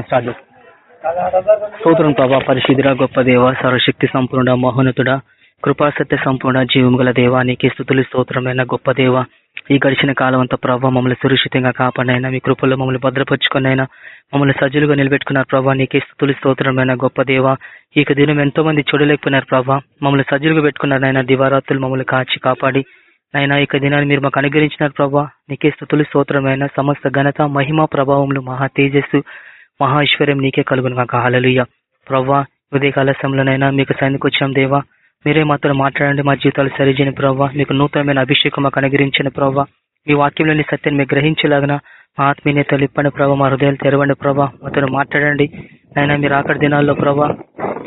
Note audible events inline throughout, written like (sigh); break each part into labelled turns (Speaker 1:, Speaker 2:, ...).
Speaker 1: Start చేస్తాం స్తోత్రం ప్రభా పరిశుద్ధుడ గొప్ప దేవ సర్వశక్తి సంపూర్ణ మహోన్నతుడ కృపాసత్య సంపూర్ణ జీవం గల దేవానికి స్థుతులు స్తోత్రమైన గొప్ప దేవ. ఈ గడిచిన కాలం అంతా ప్రభావ మమ్మల్ని సురక్షితంగా కాపాడైనా మీ కృపల్లో మమ్మల్ని భద్రపరుచుకున్నైనా మమ్మల్ని సజ్జులుగా నిలబెట్టుకున్నారు ప్రభా నీకే స్థుతులు స్తోత్రమైన గొప్ప దేవ. ఈ దినం ఎంతో మంది చూడలేకపోయినారు ప్రభా మమ్మల్ని సజ్జులుగా పెట్టుకున్నారు నాయన దివారాత్రులు మమ్మల్ని కాచి కాపాడి నైనా ఇక దినాన్ని మీరు మాకు అనుగ్రహించినారు ప్రభా నీకే స్థుతులు స్తోత్రమైన సమస్త ఘనత మహిమ ప్రభావములు మహా తేజస్సు మహా ఐశ్వర్యం నీకే కలుగును కాక హలలుయ్య ప్రవ్వా ఉదయకాల సమయంలోనైనా మీకు సైనిక వచ్చాం దేవా. మీరే మాత్రం మాట్లాడండి మా జీవితాలు సరిజైన ప్రవ్వా. మీకు నూతనమైన అభిషేకం మాకు అనుగ్రహించిన ప్రవ్వా. మీ వాక్యంలోని సత్యాన్ని మీకు గ్రహించేలాగిన మా ఆత్మీయతలు ఇప్పండి ప్రభావ మా హృదయాలు తెరవండి ప్రభా మాతో మాట్లాడండి. అయినా మీరు ఆఖరి దినాల్లో ప్రభా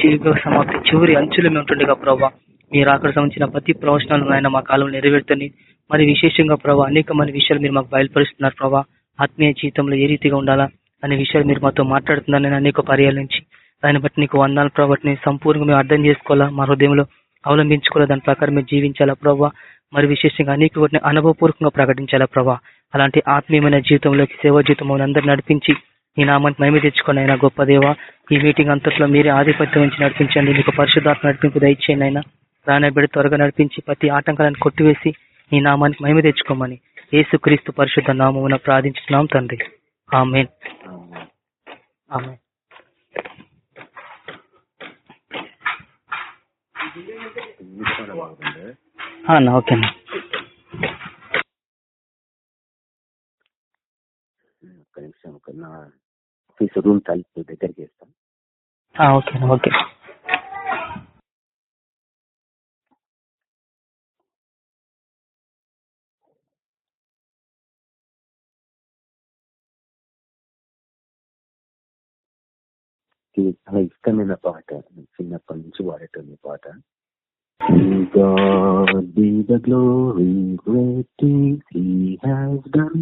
Speaker 1: జీవిత సమాప్తి చివరి అంచులు మేము ఉంటుండగా ప్రభా మీరు ఆఖరి సంబంధించిన ప్రతి ప్రవచనాలను ఆయన మా కాలంలో నెరవేరుతుంది మరి విశేషంగా ప్రభావ అనేక మంది విషయాలు మీరు మాకు బయలుపరుస్తున్నారు ప్రభా ఆత్మీయ జీవితంలో ఏ రీతిగా ఉండాలా? అనే విషయాలు మీరు మాతో మాట్లాడుతున్నారని అనేక పర్యాల నుంచి. దాన్ని బట్టి నీకు వందాలు ప్రభావిని సంపూర్ణంగా మేము అర్థం చేసుకోవాలా? మా హృదయంలో అవలంబించుకోవాలా? దాని ప్రకారం మేము జీవించాలా ప్రభావ మరి విశేషంగా అనేక వాటిని అనుభవపూర్వకంగా ప్రకటించాలా ప్రభా? అలాంటి ఆత్మీయమైన జీవితంలోకి సేవా జీవితం అందరూ నడిపించి ఈ నామాన్ని మేమే తెచ్చుకోండి అయినా గొప్ప దేవ. ఈ మీటింగ్ అంతట్లో మీరే ఆధిపత్యం నుంచి నడిపించండి. మీకు పరిశుద్ధాత్మ నడిపింపు దయచేయండి అయినా రానబెడి త్వరగా నడిపించి ప్రతి ఆటంకాలను కొట్టివేసి ఈ నామానికి మేమే తెచ్చుకోమని ఏసు క్రీస్తు పరిశుద్ధ నామమున ప్రార్థించున్నాం తండ్రి. ఆమెన్ ఆమెన్ ఓకే అన్న
Speaker 2: ఒక్క నిమిషం ఒక నా ఆఫీస్ రూమ్ తలుపు దగ్గరికి వేస్తాం
Speaker 1: ఓకే ఓకే
Speaker 2: నాకు చాలా ఇష్టమైన పాట చిన్నప్పటి నుంచి వాడేటోని పాట God be the glory, great things He has done.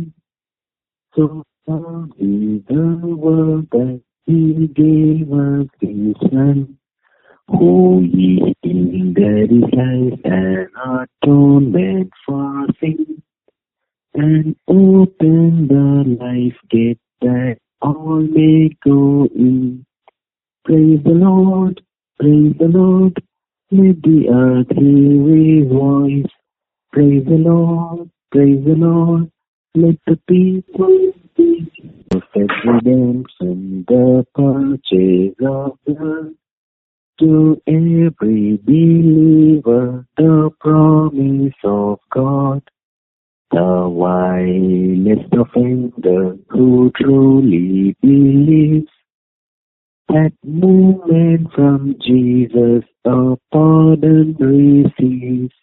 Speaker 2: So far is the world that He gave us His Son. Who ye in that is life and atonement for sin. And open the life gate that all may go in. Praise the Lord, praise the Lord, let the earth hear his voice. Praise the Lord, praise the Lord, let the people sing. Perfect redemption, the purchase of blood. To every believer, the promise of God. The vilest offender who truly believes that moment from Jesus a pardon receives.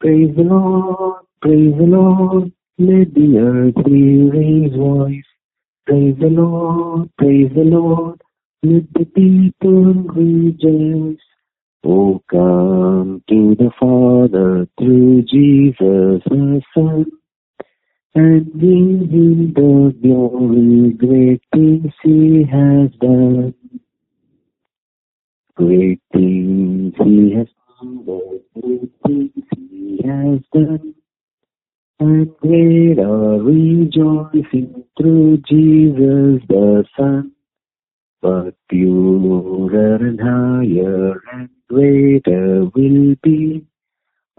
Speaker 2: Praise the Lord, praise the Lord, let the earth hear his voice. Praise the Lord, praise the Lord, let the people rejoice. Oh, come to the Father through Jesus the Son, and give him the glory, great things he has done. Great things he has done, the great things he has done. And great are rejoicing through Jesus the Son. But purer and higher and greater will be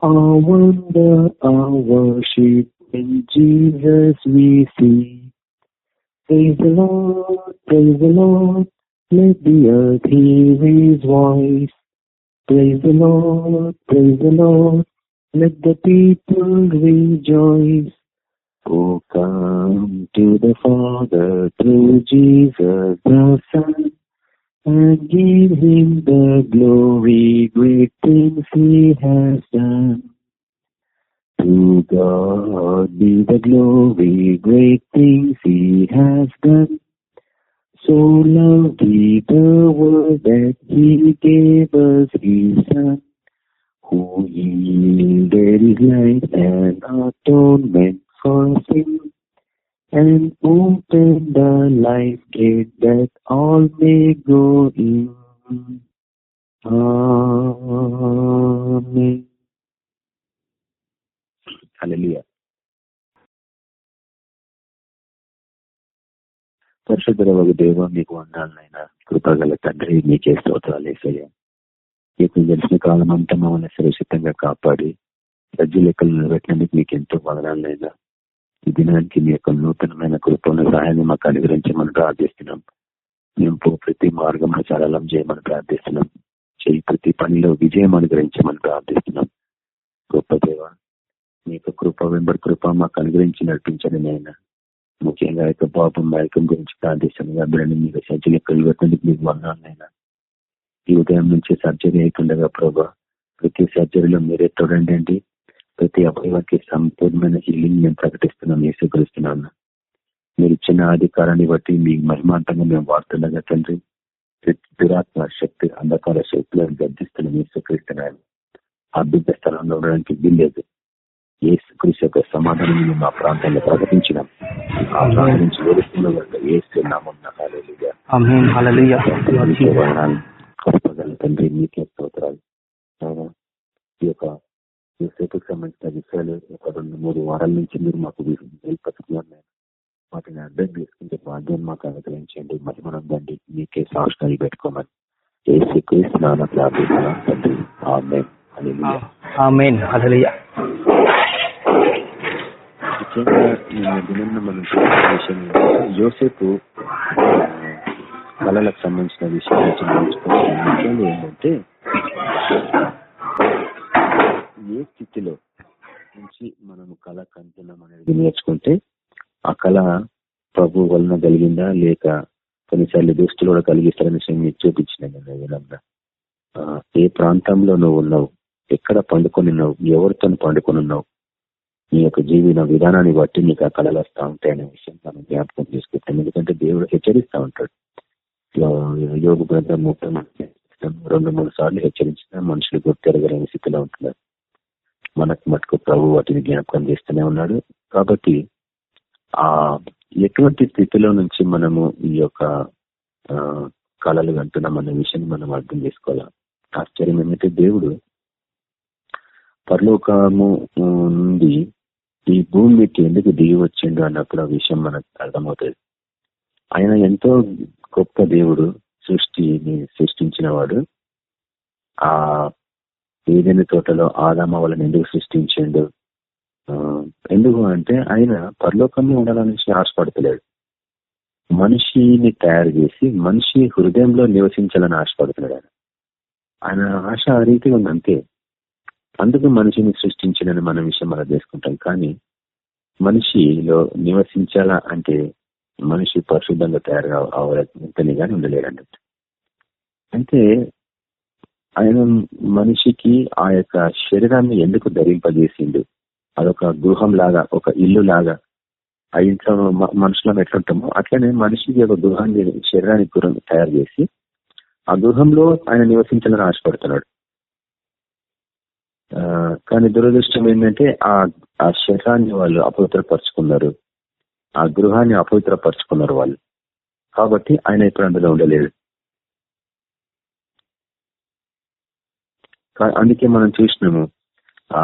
Speaker 2: our wonder, our worship in Jesus we see. Praise the Lord, praise the Lord, let the earth hear his voice. Praise the Lord, praise the Lord, let the people rejoice. Oh, come to the Father through Jesus the Son, and give him the glory, great things he has done. To God be the glory, great things he has done. So loved he the world that he gave us his Son, who yielded his life and atonement for sin, and opened the life gate that all may go in. Amen. Hallelujah. పరిశుద్ధ ఒక దేవ మీకు వందాలనైనా కృపగల తండ్రి మీకే స్తోత్రాలు వేసయ్యా మీకు తెలిసిన కాలం అంతా మమ్మల్ని సురక్షితంగా కాపాడి సజ్జు లెక్కలు నిలబెట్టినందుకు మీకు ఎంతో వదనాలైనా ఈ దినానికి మీ యొక్క నూతనమైన కృపను సహాయాన్ని మాకు అనుగ్రహించమని ప్రార్థిస్తున్నాం మేము ప్రతి మార్గం సరళం చేయమని ప్రార్థిస్తున్నాం. చేయి ప్రతి పనిలో విజయం అనుగ్రహించమని ప్రార్థిస్తున్నాం. గొప్ప దేవ మీ యొక్క కృప వెంబడి కృప మాకు అనుగ్రహించి నడిపించండి నేను ముఖ్యంగా యొక్క పాపం మైకం గురించి ప్రార్థిస్తున్నాం బిడ్డని మీకు సర్జరీ ఎక్కలు మీకు వందాలైనా ఈ ఉదయం నుంచి సర్జరీ అవుతుండగా ప్రభా ప్రతి సర్జరీలో మీరే తోడండి ప్రతి అవయవానికి సంపూర్ణమైన హీలింగ్ మేము ప్రకటిస్తున్నాం ఏసుకరిస్తున్నాను మీరు ఇచ్చిన అధికారాన్ని బట్టి మీ మహిమాంతంగా మేము వాడుతుండగా తండ్రి దురాత్మ శక్తి అంధకార శక్తులను గర్జిస్తున్నాం ఏసుకరిస్తున్నాను అద్భుత స్థలంలో ఉండడానికి వీల్లేదు. ఏసుకృషి యొక్క సమాధానం మా ప్రాంతాల్లో ప్రకటించినాం. ఆ ప్రాంతం నుంచి కృపగల తండ్రి మీకే స్తోత్రాలు. ఈ యొక్క యూసేపుకి సంబంధించిన విషయాలు ఒక రెండు మూడు వారాల నుంచి మీరు మాకు వెళ్ళిపోతున్నారు వాటిని అర్థం చేసుకుంటే భాగ్యం మాకు అనుగ్రహించండి. మహిమనందండి మీకే సాక్షాలు పెట్టుకోమని ఏసీకి స్నాన ప్రార్థిస్తున్నాం తండ్రి. ముఖ్యంగా నిన్న దినం మనం విషయం యోసేపు కళలకు సంబంధించిన విషయాలు నేర్చుకోవాల్సిన విషయాలు ఏంటంటే ఏ స్థితిలో నుంచి మనము కళ కంటున్నాం అనేది నేర్చుకుంటే ఆ కళ ప్రభు వలన కలిగిందా? లేక కొన్నిసార్లు దుస్తులు కూడా కలిగిస్తారని విషయం మీకు చూపించిన విధంగా. ఏ ప్రాంతంలో నువ్వు ఉన్నావు? ఎక్కడ పండుకొని ఉన్నావు? ఎవరితో పండుకొని ఉన్నావు? నీ యొక్క జీవన విధానాన్ని బట్టి నీకు ఆ కళలు వస్తూ ఉంటాయి అనే విషయం మనం జ్ఞాపకం చేసుకుంటాం ఎందుకంటే దేవుడు హెచ్చరిస్తూ ఉంటాడు. యోగ గ్రంథం ముప్పై రెండు మూడు సార్లు హెచ్చరించిన మనుషులు గుర్తెరగలేని స్థితిలో ఉంటున్నారు. మనకు మటుకు ప్రభు వాటిని జ్ఞాపకం చేస్తూనే ఉన్నాడు. కాబట్టి ఆ ఎటువంటి స్థితిలో నుంచి మనము ఈ యొక్క కళలు అంటున్నాం అనే విషయాన్ని మనం అర్థం చేసుకోవాలి? ఆశ్చర్యం ఏమంటే? దేవుడు పరలోకము నుండి ఈ భూమికి ఎందుకు దిగి వచ్చిండు అన్నప్పుడు ఆ విషయం మనకు అర్థమవుతుంది. ఆయన ఎంతో గొప్ప దేవుడు సృష్టిని సృష్టించిన వాడు. ఆ ఏదైనా తోటలో ఆదామ వాళ్ళని ఎందుకు సృష్టించిండు? ఎందుకు అంటే ఆయన పరలోకంలో ఉండాలని ఆశపడతలేడు. మనిషిని తయారు చేసి మనిషి హృదయంలో నివసించాలని ఆశపడుతున్నాడు ఆయన. ఆయన ఆశ ఆ రీతిగా ఉంది అంతే అందుకు మనిషిని సృష్టించినని మన విషయం మనం చేసుకుంటాం. కానీ మనిషిలో నివసించాలా అంటే మనిషి పరిశుద్ధంగా తయారు అవ్వాలి కానీ ఉండలేడు అంటే అయితే ఆయన మనిషికి ఆ యొక్క శరీరాన్ని ఎందుకు ధరింపజేసిండు? అదొక గృహం లాగా ఒక ఇల్లు లాగా ఆ ఇంట్లో మనుషులను ఎట్లుంటామో అట్లనే మనిషికి ఒక గృహాన్ని శరీరానికి గృహం తయారు చేసి ఆ గృహంలో ఆయన నివసించాలని ఆశపడుతున్నాడు. కానీ దురదృష్టం ఏంటంటే ఆ ఆ శరీరాన్ని వాళ్ళు అపవిత్రపరుచుకున్నారు. ఆ గృహాన్ని అపవిత్రపరుచుకున్నారు వాళ్ళు. కాబట్టి ఆయన ఇప్పుడు అందులో ఉండలేదు అందుకే మనం చూసినాము ఆ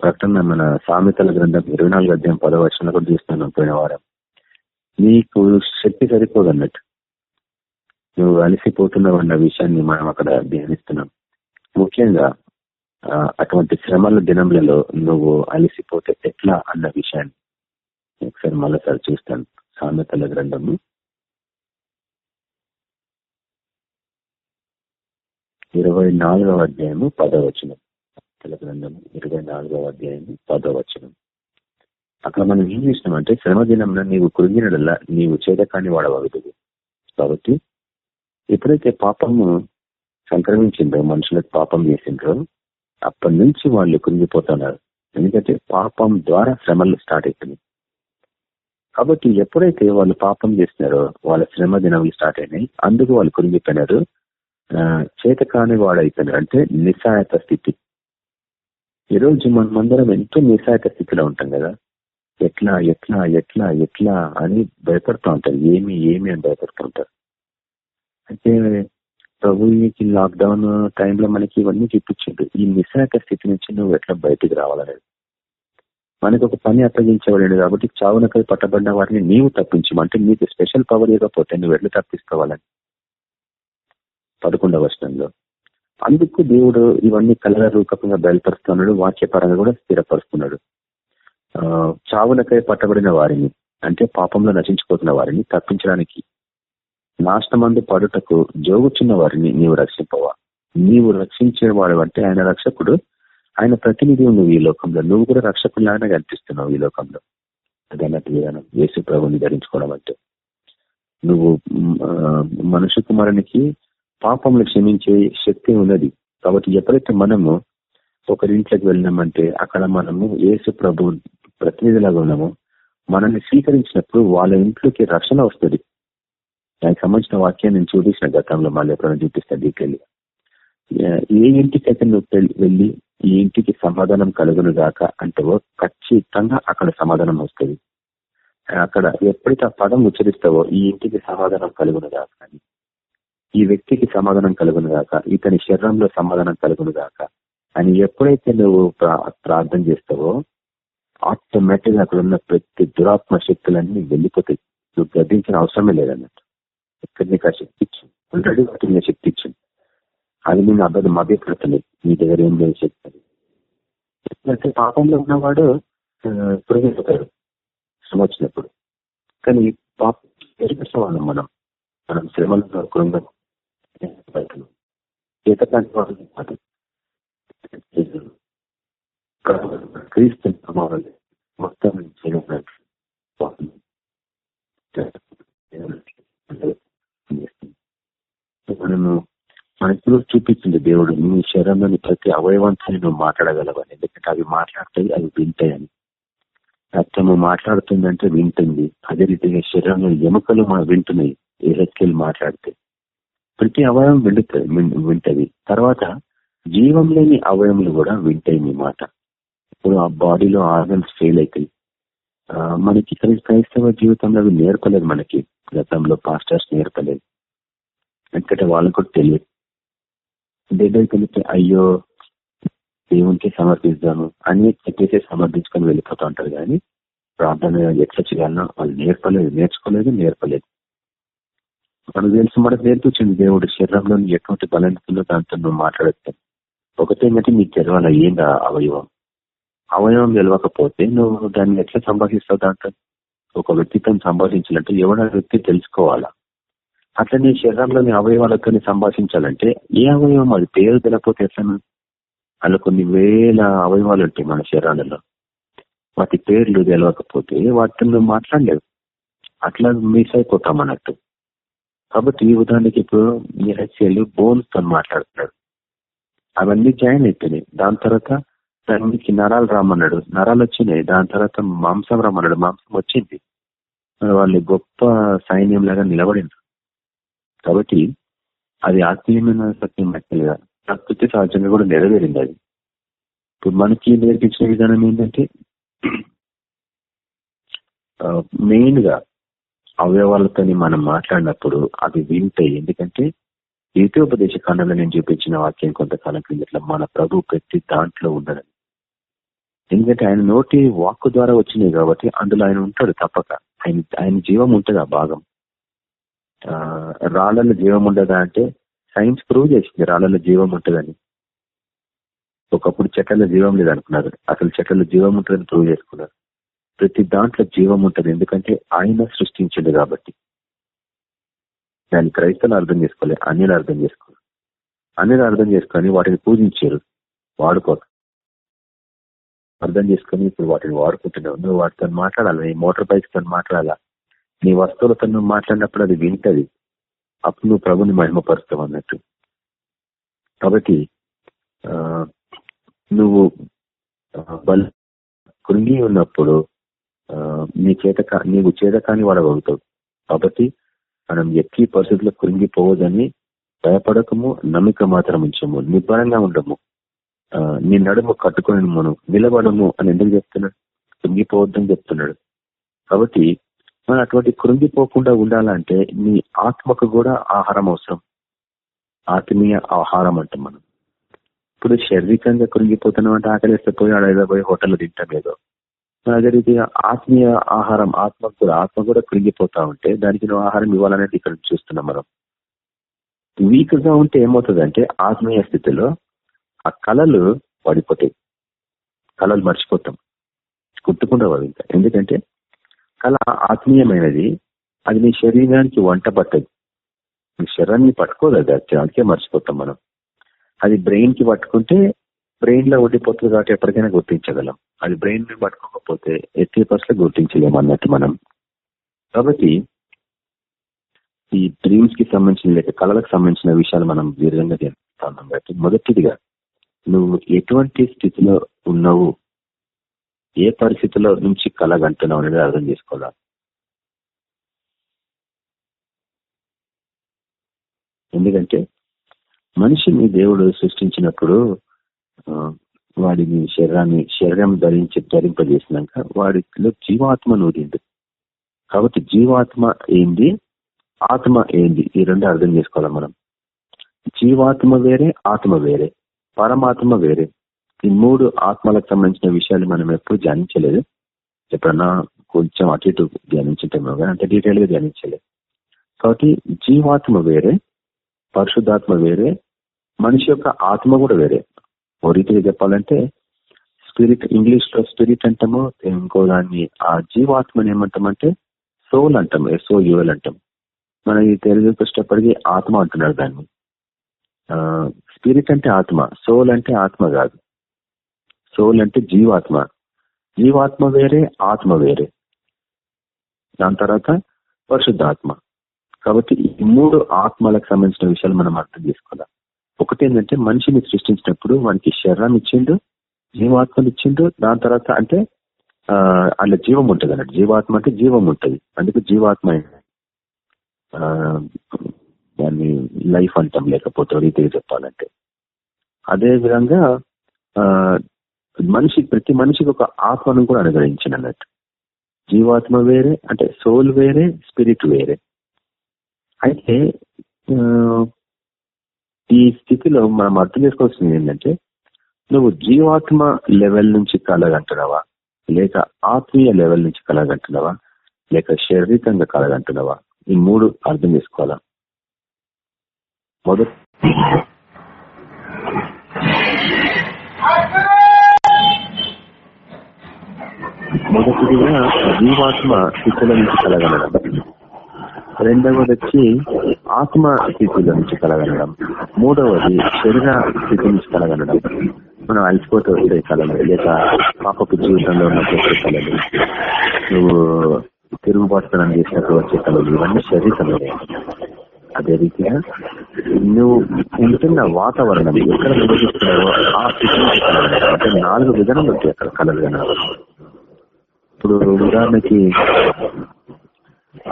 Speaker 2: ప్రకటన మన సామెతల గ్రంథం ఇరవై నాలుగు అధ్యాయం పదవచనంలో కూడా చూస్తున్నాం పోయిన వారం. నీకు శక్తి సరిపోదు అన్నట్టు నువ్వు అలసిపోతున్నావు అన్న విషయాన్ని మనం అక్కడ ధ్యానిస్తున్నాం. ముఖ్యంగా అటువంటి శ్రమల దినములలో నువ్వు అలసిపోతే ఎట్లా అన్న విషయాన్ని ఒకసారి మళ్ళీసారి చూస్తాను. సామెతల గ్రంథము. ఇరవై నాలుగవ అధ్యాయము పదవచనం గ్రంథము ఇరవై నాలుగవ అధ్యాయము పదవచనం అక్కడ మనం ఏం చేసినామంటే శ్రమ దినంలో నీవు కృంగినడల్లా నీవు చేతకాన్ని వాడవగదు కాబట్టి ఎప్పుడైతే పాపము సంక్రమించిందో మనుషులకు పాపం చేసిండ్రో. అప్పటి నుంచి వాళ్ళు కృంగిపోతున్నారు. ఎందుకంటే పాపం ద్వారా శ్రమలు స్టార్ట్ అవుతున్నాయి కాబట్టి ఎప్పుడైతే వాళ్ళు పాపం చేస్తున్నారో వాళ్ళ శ్రమ దినములు స్టార్ట్ అయినాయి. అందుకు వాళ్ళు కురిగిపోయినారు చేత కాని వాడైపోయినారు. అంటే నిస్సాయత స్థితి. ఈరోజు మనమందరం ఎంతో నిస్సాయత స్థితిలో ఉంటాం కదా. ఎట్లా ఎట్లా ఎట్లా ఎట్లా అని భయపడుతూ ఉంటారు. ఏమి ఏమి అని భయపడుతూ ఉంటారు. అయితే ప్రభుకి లాక్డౌన్ టైంలో మనకి ఇవన్నీ చూపించిండు. ఈ నిస్సాయక స్థితి నుంచి నువ్వు ఎట్లా బయటికి రావాలనేది. మనకు ఒక పని అప్పగించబడి కాబట్టి చావునకై పట్టబడిన వారిని నీవు తప్పించమంటే నీకు స్పెషల్ పవర్ ఇవ్వకపోతే నువ్వు ఎట్లా తప్పిస్తావాలని. పదకొండవ వర్షంలో అందుకు దేవుడు ఇవన్నీ కలర రూపకంగా బయలుపరుస్తున్నాడు. వాక్యపరంగా కూడా స్థిరపరుస్తున్నాడు. చావునకై పట్టబడిన వారిని అంటే పాపంలో నశించిపోతున్న వారిని తప్పించడానికి నాశనమందు పడుటకు జోగుచున్న వారిని నీవు రక్షింపవా. నీవు రక్షించేవాడు అంటే ఆయన రక్షకుడు. ఆయన ప్రతినిధి నువ్వు ఈ లోకంలో నువ్వు కూడా రక్షకులాగానే కనిపిస్తున్నావు ఈ లోకంలో. అది అన్నట్టు విధానం యేసు ప్రభుని ధరించుకోవడం అంటే. నువ్వు మనుషు కుమారునికి పాపములు క్షమించే శక్తి ఉన్నది. కాబట్టి ఎప్పుడైతే మనము ఒకరింట్లోకి వెళ్ళినామంటే అక్కడ మనము యేసు ప్రభు ప్రతినిధిలాగా ఉన్నాము. మనల్ని స్వీకరించినప్పుడు వాళ్ళ ఇంట్లోకి రక్షణ వస్తుంది. దానికి సంబంధించిన వాక్యాన్ని నేను చూపించిన గతంలో మళ్ళీ ఎప్పుడైనా చూపిస్తాను డీటెయిల్ ఏ ఇంటికి అయితే నువ్వు వెళ్ళి ఈ ఇంటికి సమాధానం కలుగును గాక అంటావో ఖచ్చితంగా అక్కడ సమాధానం వస్తుంది. అక్కడ ఎప్పుడైతే ఆ పదం ఉచ్చరిస్తావో ఈ ఇంటికి సమాధానం కలుగును గాక అని. ఈ వ్యక్తికి సమాధానం కలుగును గాక ఇతని శరీరంలో సమాధానం కలుగును గాక అని ఎప్పుడైతే నువ్వు ప్రార్థన చేస్తావో ఆటోమేటిక్ అక్కడ ఉన్న ప్రతి దురాత్మ శక్తులన్నీ వెళ్ళిపోతాయి. నువ్వు గద్దించిన అవసరమే లేదన్నట్టు. ఇక్కడ నీకు ఆ శక్తి ఇచ్చింది ఆల్రెడీ వాటికి శక్తి ఇచ్చింది అది నేను అబ్బాయి మభ్యపడుతున్నాయి నీ దగ్గర ఏం లేదు శక్తి. అని. పాపంలో ఉన్నవాడు పురిగిపోతాడు శ్రమ వచ్చినప్పుడు. కానీ పాప ఎరిపిస్తాం మనం. మనం శ్రమలో కృంగం చేతకాంతి వాళ్ళు కాదు. క్రీస్తు నామాలు మొత్తం చేయనట్టు మనము మనసులో చూపిస్తుంది దేవుడు. నీ శరీరంలోని ప్రతి అవయవంతాన్ని నువ్వు మాట్లాడగలవని ఎందుకంటే అవి మాట్లాడతాయి అవి వింటాయని. రక్తము మాట్లాడుతుందంటే వింటుంది. అదే రీతిగా శరీరంలో ఎముకలు వింటున్నాయి. ఏ మాట్లాడితే ప్రతి అవయవం విండుతుంది వింటది. తర్వాత జీవం లేని అవయములు కూడా వింటాయి మీ మాట. ఇప్పుడు ఆ బాడీలో ఆర్గన్స్ ఫెయిల్ అవుతాయి మనకి క్రైస్తవ జీవితంలో అవి నేర్పలేదు మనకి. గతంలో పాస్టర్స్ నేర్పలేదు. ఎందుకంటే వాళ్ళకు కూడా తెలియదు. దగ్గరికి వెళితే అయ్యో దేవునికి సమర్పిద్దాము. అని చెప్పేసి సమర్థించుకొని వెళ్ళిపోతూ ఉంటారు కానీ ప్రార్థన ఎట్లా చేయాలన్నా వాళ్ళు నేర్పలేదు నేర్చుకోలేదు నేర్పలేదు. మనకు తెలుసు మనకు నేర్పించింది దేవుడు శరీరంలో ఎటువంటి బలహీనతలో దాంతో నువ్వు మాట్లాడతాను ఒకటి ఏంటంటే నీకు తెలవాల ఏంది అవయవం? అవయవం తెలవకపోతే నువ్వు దాన్ని ఎట్లా సంభాషిస్తావు దాంట్లో? ఒక వ్యక్తితో సంభాషించాలంటే ఎవడ వ్యక్తి తెలుసుకోవాలా? అట్లా నీ శరీరంలోని అవయవాలతో సంభాషించాలంటే ఏ అవయవం అది పేరు తెలకపోతే ఎట్లా కొన్ని వేల అవయవాలు ఉంటాయి మన శరీరాలలో. వాటి పేర్లు తెలవకపోతే వాటిని మాట్లాడలేవు అట్లా మిస్ అయిపోతాం అన్నట్టు. కాబట్టి ఈ ఉదాహరణకి ఇప్పుడు ఈ హెచ్ఎల్ బోన్స్తో మాట్లాడుతున్నాడు అవన్నీ జాయిన్ అయిపోయినాయి. దాని తర్వాత దానికి నరాలు రామన్నాడు నరాలు వచ్చినాయి. దాని తర్వాత మాంసం రమ్మన్నాడు. మాంసం వచ్చింది. వాళ్ళు గొప్ప సైన్యం లాగా నిలబడినారు కాబట్టి అది ఆత్మీయమైన సత్యం మట్టిగా ప్రకృతి సహజంగా కూడా నెరవేరింది అది. ఇప్పుడు మనకి నేర్పించిన విధానం ఏంటంటే మెయిన్గా అవయవాలతో మనం మాట్లాడినప్పుడు అవి వింటాయి ఎందుకంటే ద్వితీయోపదేశ కాండంలో నేను చూపించిన వాక్యం కొంతకాలం క్రిందట్లా మన ప్రభు ప్రతి దాంట్లో ఉండడం ఎందుకంటే ఆయన నోటి వాక్కు ద్వారా వచ్చినాయి కాబట్టి అందులో ఆయన ఉంటాడు తప్పక. ఆయన ఆయన జీవం ఉంటుంది ఆ భాగం. ఆ, రాళ్ళలో జీవం ఉండదా అంటే సైన్స్ ప్రూవ్ చేసింది రాళ్ళలో జీవం ఉంటుందని. ఒకప్పుడు చెట్లలో జీవం లేదనుకున్నారు. అసలు చెట్లలో జీవం ఉంటుందని ప్రూవ్ చేసుకున్నారు. ప్రతి దాంట్లో జీవం ఉంటుంది. ఎందుకంటే ఆయన సృష్టించింది కాబట్టి. దాన్ని క్రైస్తవులు అర్థం చేసుకోలే అన్యులు అర్థం చేసుకోరు అన్యులు అర్థం చేసుకొని వాటిని పూజించారు వాడుకోరు అర్థం చేసుకొని ఇప్పుడు వాటిని వాడుకుంటున్నావు. నువ్వు వాటితో మాట్లాడాలి. నీ మోటార్ బైక్స్తో మాట్లాడాలా? నీ వస్తువులతో నువ్వు మాట్లాడినప్పుడు అది వింటది. అప్పుడు నువ్వు ప్రభుని మహిమపరుస్తావు అన్నట్టు. కాబట్టి నువ్వు బల కృంగి ఉన్నప్పుడు నీ చేత నీవు చేత కాని వాడగలుగుతావు కాబట్టి మనం ఎక్కి పరిస్థితుల్లో కృంగిపోవద్దని భయపడకము నమ్మిక మాత్రం ఉంచము నిబ్బరంగా ఉండము. నీ నడుము కట్టుకొని మనం నిలబడము అని ఎందుకు చెప్తున్నాడు? కృంగిపోవద్దని చెప్తున్నాడు. కాబట్టి మనం అటువంటి కృంగిపోకుండా ఉండాలంటే మీ ఆత్మకు కూడా ఆహారం అవసరం. ఆత్మీయ ఆహారం అంటాం మనం. ఇప్పుడు శారీరకంగా కృంగిపోతున్నాం అంటే ఆకలిస్తే పోయి అడవిలో పోయి హోటల్లో తింటాం ఏదో. అదే రీతిగా ఆత్మీయ ఆహారం ఆత్మ కూడా ఆత్మ కూడా కృంగిపోతా ఉంటే దానికి నువ్వు ఆహారం ఇవ్వాలనేది ఇక్కడ చూస్తున్నాం మనం. వీక్గా ఉంటే ఏమవుతుందంటే ఆత్మీయ స్థితిలో ఆ కళలు పడిపోతాయి. కళలు మర్చిపోతాం. గుర్తుకుండవు ఇంకా. ఎందుకంటే కళ ఆత్మీయమైనది. అది నీ శరీరానికి వంట పట్టదు. నీ శరీరాన్ని పట్టుకోదు అది. అందుకే మర్చిపోతాం మనం. అది బ్రెయిన్కి పట్టుకుంటే బ్రెయిన్లో ఉండిపోతుంది కాబట్టి ఎప్పటికైనా గుర్తించగలం. అది బ్రెయిన్ని పట్టుకోకపోతే ఎత్తి పర్సలు గుర్తించలేము అన్నట్టు మనం. కాబట్టి ఈ డ్రీమ్స్కి సంబంధించిన లేక కళలకు సంబంధించిన విషయాలు మనం దీర్ఘంగా మొదటిదిగా నువ్వు ఎటువంటి స్థితిలో ఉన్నావు? ఏ పరిస్థితుల్లో నుంచి కలగంటున్నావు అనేది అర్థం చేసుకోవాలి. ఎందుకంటే మనిషిని దేవుడు సృష్టించినప్పుడు వాడిని శరీరాన్ని శరీరం ధరించి ధరింపజేసినాక వాడిలో జీవాత్మ నూరిండు. కాబట్టి జీవాత్మ ఏంది? ఆత్మ ఏంది? ఈ రెండు అర్థం చేసుకోవాలి మనం. జీవాత్మ వేరే ఆత్మ వేరే పరమాత్మ వేరే. ఈ మూడు ఆత్మలకు సంబంధించిన విషయాలు మనం ఎప్పుడు ధ్యానించలేదు. ఎప్పుడన్నా కొంచెం అటు ఇటు ధ్యానించుంటామో కానీ అంత డీటెయిల్గా ధ్యానించలేదు. కాబట్టి జీవాత్మ వేరే పరిశుద్ధాత్మ వేరే మనిషి యొక్క ఆత్మ కూడా వేరే. ఓ రీతిగా చెప్పాలంటే స్పిరిట్ ఇంగ్లీష్లో స్పిరిట్ అంటాము ఇంకో దాన్ని ఆ జీవాత్మని ఏమంటామంటే సోల్ అంటాం ఎస్ఓ యుఎల్ అంటాం. మన ఈ తెలుగుకి వచ్చేటప్పటికి ఆత్మ అంటున్నారు దాన్ని. స్పిరిట్ అంటే ఆత్మ సోల్ అంటే ఆత్మ కాదు. సోల్ అంటే జీవాత్మ. జీవాత్మ వేరే ఆత్మ వేరే. దాని తర్వాత పరిశుద్ధాత్మ. కాబట్టి ఈ మూడు ఆత్మలకు సంబంధించిన విషయాలు మనం అర్థం చేసుకోవాలి. ఒకటి ఏంటంటే మనిషిని సృష్టించినప్పుడు వానికి శరీరం ఇచ్చిండు జీవాత్మను ఇచ్చిండు దాని తర్వాత అంటే అలా జీవం ఉంటుంది అన్నట్టు. జీవాత్మ అంటే జీవం ఉంటుంది. అందుకే జీవాత్మ దాన్ని లైఫ్ అంటాం లేకపోతే రీతిగా చెప్పాలంటే. అదే విధంగా మనిషి ప్రతి మనిషికి ఒక ఆత్మను కూడా అనుగ్రహించిన అన్నట్టు జీవాత్మ వేరే అంటే సోల్ వేరే స్పిరిట్ వేరే. అయితే ఈ స్థితిలో మనం అర్థం చేసుకోవాల్సింది ఏంటంటే నువ్వు జీవాత్మ లెవెల్ నుంచి కలగంటున్నావా? లేక ఆత్మీయ లెవెల్ నుంచి కలగంటున్నావా? లేక శారీరకంగా కలగంటున్నావా? ఈ మూడు అర్థం చేసుకోవాలా? మొదటి మొదటిదిగా జీవాత్మ స్థితిలో నుంచి కలగనడం. రెండవది వచ్చి ఆత్మ స్థితుల నుంచి కలగనడం. మూడవది శరీర స్థితి నుంచి కలగనడం. మనం అలసిపోతూ వచ్చే కళలు లేక పాపపు జీవితంలో ఉన్నప్పుడు కళలు నువ్వు తిరుగుబాటుతనం చేసినప్పుడు వచ్చే కళలు ఇవన్నీ శరీరంలో అదే రీతిగా నువ్వు ఉంటున్న వాతావరణం ఎక్కడ నిర్వహిస్తున్నావో ఆ స్థితి నుంచి కలగడం అంటే నాలుగు విధానాలు ఉంటాయి అక్కడ కలలు కనడం ఇప్పుడు ఉదాహరణకి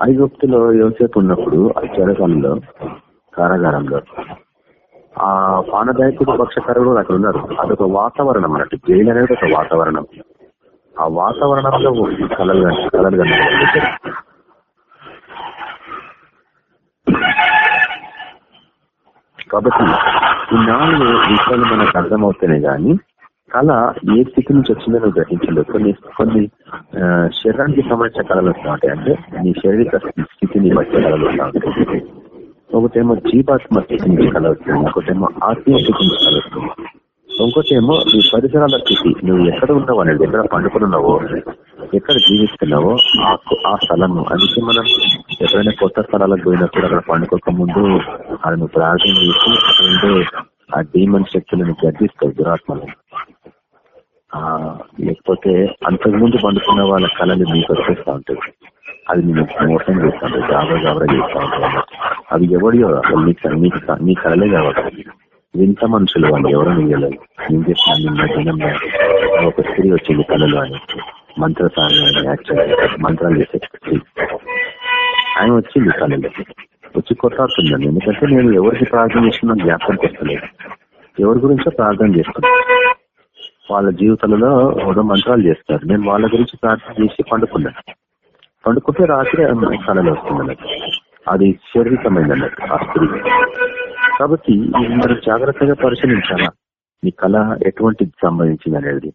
Speaker 2: ఐగుప్తులో యోసేపు ఉన్నప్పుడు ఆ చెరకాలంలో కారాగారంలో ఆ పానదాయకుడు పక్షకారుడు అక్కడ ఉన్నారు. అదొక వాతావరణం అన్నట్టు జైలు అనేది ఒక వాతావరణం. ఆ వాతావరణంలో కలలు కలలు కన్నారు కాబట్టి ఈ నాలుగు విషయాలు మనకు అర్థమవుతున్నాయి కానీ కళ ఏ స్థితి నుంచి వచ్చిందో నువ్వు గ్రహించలేదు. కొన్ని కొన్ని శరీరానికి సంబంధించిన కళలు వస్తాయి అంటే నీ శారీరక స్థితిని బట్టి కళలు వస్తూ ఉంటాయి. ఒకటేమో జీవాత్మ స్థితి నుంచి కళ వస్తుంది ఒకటేమో ఆత్మీయ స్థితి నుంచి కళ వస్తుంది ఇంకోటేమో నీ పరిసరాల స్థితి. నువ్వు ఎక్కడ ఉన్నావు అనేది ఎక్కడ పండుకున్నావో ఎక్కడ జీవిస్తున్నావో ఆ స్థలము. అందుకే మనం ఎక్కడైనా కొత్త స్థలాలకు పోయినప్పుడు అక్కడ పండుకోక ముందు అది నువ్వు ప్రార్థన చేసి అక్కడ ఆ డీమన్ శక్తులను గర్దిస్తాయి దురాత్మలు లేకపోతే అంతకుముందు పండుకున్న వాళ్ళ కళలు మీకు వచ్చేస్తా ఉంటుంది అది నేను మోసం చేస్తాను జాబా జాబరా చేస్తా ఉంటాను అవి ఎవడియో అసలు మీకు మీ కళలే కావాలి వింత మనుషులు వాళ్ళు ఎవరో నీళ్ళు నేను చేసిన నిన్న దినంలో ఒక స్త్రీ వచ్చింది కళలు అని. మంత్రసారి యాక్చువల్ మంత్రాలు చేసే స్త్రీ. ఆయన వచ్చింది కళలు. వచ్చి కొట్టాడుతున్నాను ఎందుకంటే నేను ఎవరికి ప్రార్థన చేస్తున్నా జ్ఞాపకం చేస్తలేదు. ఎవరి గురించో ప్రార్థన చేస్తున్నాను వాళ్ళ జీవితాలలో ఏదో మంత్రాలు చేస్తారు నేను వాళ్ళ గురించి ప్రార్థన చేసి పండుకున్నాను. పండుకుంటే రాత్రి కళలు వస్తుంది అది శారీరకమైంది అన్నట్టు ఆ స్త్రీ కాబట్టి మనం జాగ్రత్తగా పరిశీలించాలా? ఈ కళ ఎటువంటి సంబంధించింది అనేది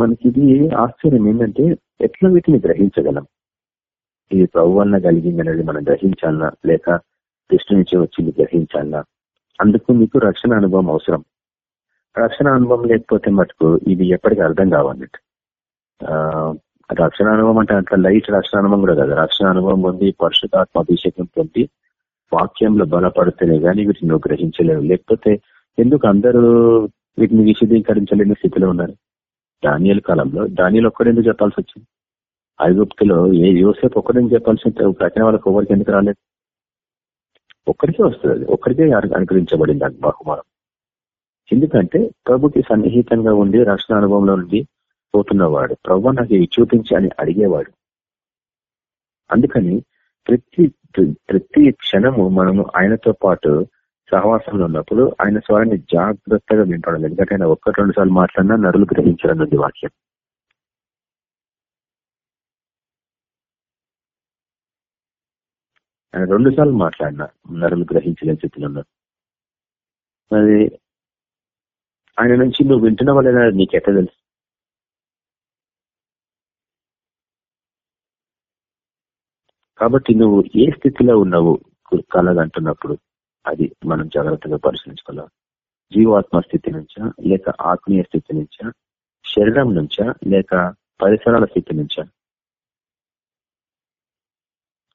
Speaker 2: మనకి ఇది ఆశ్చర్యం ఏంటంటే ఎట్లా వీటిని గ్రహించగలం? ఇది ప్రభు వల్ల కలిగింది అనేది మనం గ్రహించాలనా? లేక దృష్టి నుంచి వచ్చింది గ్రహించాలనా? అందుకు మీకు రక్షణ అనుభవం అవసరం. రక్షణ అనుభవం లేకపోతే మటుకు ఇది ఎప్పటికీ అర్థం కావన్నట్టు. రక్షణ అనుభవం అంటే అంత లైట్ రక్షణ అనుభవం కూడా కదా. రక్షణ అనుభవం ఉంది పరిశుధాత్మ అభిషేకం పొంది వాక్యంలో బలపడితేనే కానీ వీటిని నువ్వు గ్రహించలేవు. లేకపోతే ఎందుకు అందరూ వీటిని విశదీకరించలేని స్థితిలో ఉన్నారు? దానియల్ కాలంలో. దానియల్ ఒక్కడెందుకు చెప్పాల్సి వచ్చింది? ఐగుప్తులో ఏ యువసేపు ఒక్కడెందుకు చెప్పాల్సి ఉంటుంది ప్రతి వాళ్ళకి ఎవరికి ఎందుకు రాలేదు? ఒక్కడికే వస్తుంది. అది ఒక్కడికే అనుగ్రహించబడింది ఆ బహుమానం. ఎందుకంటే ప్రభుకి సన్నిహితంగా ఉండి రక్షణ అనుభవంలో నుండి పోతున్నవాడు. ప్రభు నాకు ఇవి చూపించి అని అడిగేవాడు. అందుకని ప్రతి ప్రతి క్షణము మనము ఆయనతో పాటు సహవాసంలో ఉన్నప్పుడు ఆయన స్వరాన్ని జాగ్రత్తగా వింటాడు. ఎందుకంటే ఆయన ఒక్కటి రెండు సార్లు మాట్లాడినా నరులు గ్రహించాలన్నది వాక్యం. ఆయన రెండు సార్లు మాట్లాడినా నరులు గ్రహించలేని స్థితిలో ఉన్నారు మరి ఆయన నుంచి నువ్వు వింటున్న వాళ్ళ నీకెట్లా తెలుసు? కాబట్టి నువ్వు ఏ స్థితిలో ఉన్నావు కలగంటున్నప్పుడు అది మనం జాగ్రత్తగా పరిశీలించుకోవాలి. జీవాత్మ స్థితి నుంచా లేక ఆత్మీయ స్థితి నుంచా శరీరం నుంచా లేక పరిసరాల స్థితి నుంచా?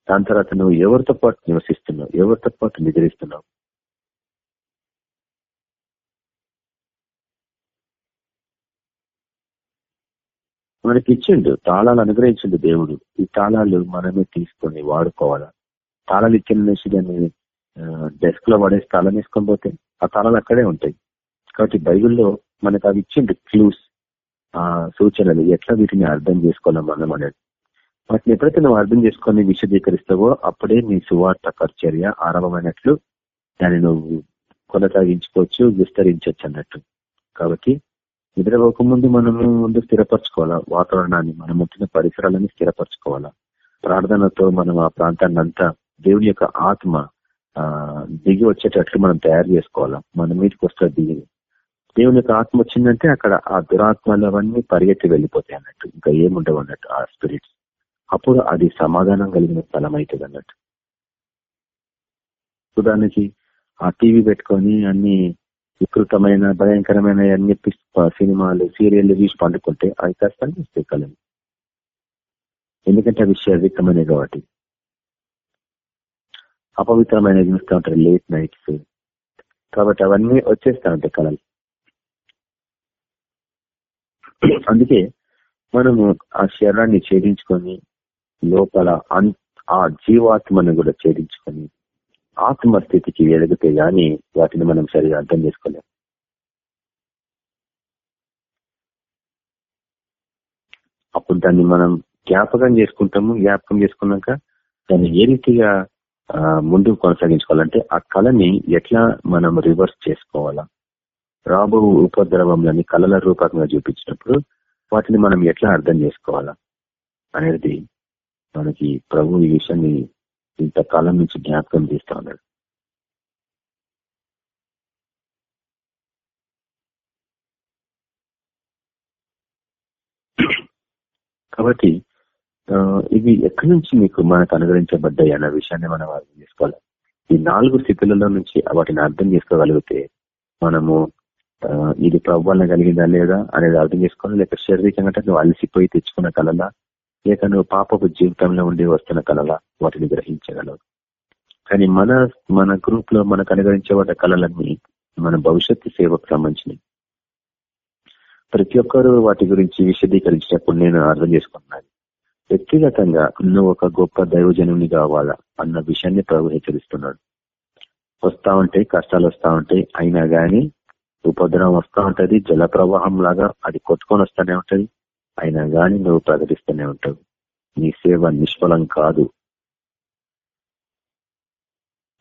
Speaker 2: దాని తర్వాత నువ్వు ఎవరితో పాటు నివసిస్తున్నావు? ఎవరితో పాటు నిద్రిస్తున్నావు? మనకి ఇచ్చిండు తాళాలు అనుగ్రహించిండు దేవుడు. ఈ తాళాలు మనమే తీసుకొని వాడుకోవాలా? తాళాలు ఇచ్చిన నుంచి దాన్ని డెస్క్లో పడేసి తాళం వేసుకొని పోతే ఆ తాళాలు అక్కడే ఉంటాయి. కాబట్టి బైబిల్లో మనకు అవి ఇచ్చిండు క్లూస్ ఆ సూచనలు ఎట్లా వీటిని అర్థం చేసుకోవాలి మనం అనేది. వాటిని ఎప్పుడైతే నువ్వు అర్థం చేసుకొని విశదీకరిస్తావో అప్పుడే నీ సువార్త కర్చర్య ఆరంభమైనట్లు దాన్ని నువ్వు కొనసాగించుకోవచ్చు విస్తరించవచ్చు అన్నట్టు. కాబట్టి నిద్రపోకముందు మనము ముందు స్థిరపరచుకోవాలా? వాతావరణాన్ని మనం ఉంటున్న పరిసరాలని స్థిరపరచుకోవాలా? ప్రార్థనతో మనం ఆ ప్రాంతాన్ని అంతా దేవుని యొక్క ఆత్మ దిగి వచ్చేటట్లు మనం తయారు చేసుకోవాలా? మన మీదకి వస్తే దిగి. దేవుని యొక్క ఆత్మ వచ్చిందంటే అక్కడ ఆ దురాత్మలు అవన్నీ పరిగెత్తి వెళ్ళిపోతాయి అన్నట్టు. ఇంకా ఏముండవు అన్నట్టు ఆ స్పిరిట్స్ అప్పుడు అది సమాధానం కలిగిన స్థలం అవుతుంది అన్నట్టు. ఉదాహరణకి ఆ టీవీ పెట్టుకొని అన్ని వికృతమైన భయంకరమైన అన్ని సినిమాలు సీరియల్ తీసి పండుకుంటే అవి కష్టం వస్తాయి కలం ఎందుకంటే అవి శారీరకమైనవి కాబట్టి. అపవిత్రమైన చూస్తూ ఉంటారు లేట్ నైట్స్ కాబట్టి అవన్నీ వచ్చేస్తా ఉంటాయి కళలు. అందుకే మనము ఆ శరీరాన్ని ఛేదించుకొని లోపల ఆ జీవాత్మను కూడా ఛేదించుకొని ఆత్మస్థితికి ఎదిగితే గాని వాటిని మనం సరిగా అర్థం చేసుకోలేము అప్పుడు దాన్ని మనం జ్ఞాపకం చేసుకుంటాము. జ్ఞాపకం చేసుకున్నాక దాన్ని ఏ రీతిగా ముందుకు కొనసాగించుకోవాలంటే ఆ కళని ఎట్లా మనం రివర్స్ చేసుకోవాలా? రాబో ఉపద్రవంలని కళల రూపకంగా చూపించినప్పుడు వాటిని మనం ఎట్లా అర్థం చేసుకోవాలా? అనేది మనకి ప్రభు ఈ విషయాన్ని ఇంతకాలం నుంచి జ్ఞాపకం తీస్తా ఉన్నాడు. కాబట్టి ఇవి ఎక్కడి నుంచి మీకు మనకు అనుగ్రహించబడ్డాయి అన్న విషయాన్ని మనం అర్థం చేసుకోవాలి. ఈ నాలుగు స్థితులలో నుంచి వాటిని అర్థం చేసుకోగలిగితే మనము ఇది ప్రభావం కలిగిందా లేదా అనేది అర్థం చేసుకోవాలి. లేక శారీరకంగా నువ్వు అలసిపోయి తెచ్చుకున్న కలలా లేక నువ్వు పాపపు జీవితంలో ఉండి వస్తున్న కళలా వాటిని గ్రహించగలవు. కానీ మన మన గ్రూప్లో మనకు అనుగ్రహించబడ్డ కళలన్నీ మన భవిష్యత్తు సేవకు సంబంధించినవి. ప్రతి ఒక్కరు వాటి గురించి విశదీకరించినప్పుడు నేను అర్థం చేసుకుంటున్నాను. వ్యక్తిగతంగా నువ్వు ఒక గొప్ప దైవజనుని కావాలా అన్న విషయాన్ని ప్రభు హెచ్చరిస్తున్నాడు. వస్తా ఉంటాయి కష్టాలు వస్తా ఉంటాయి అయినా గాని ఉపద్రవం వస్తూ ఉంటది జల ప్రవాహం లాగా అది కొట్టుకొని వస్తూనే ఉంటది అయినా గాని నువ్వు ప్రకటిస్తూనే ఉంటావు. నీ సేవ నిష్ఫలం కాదు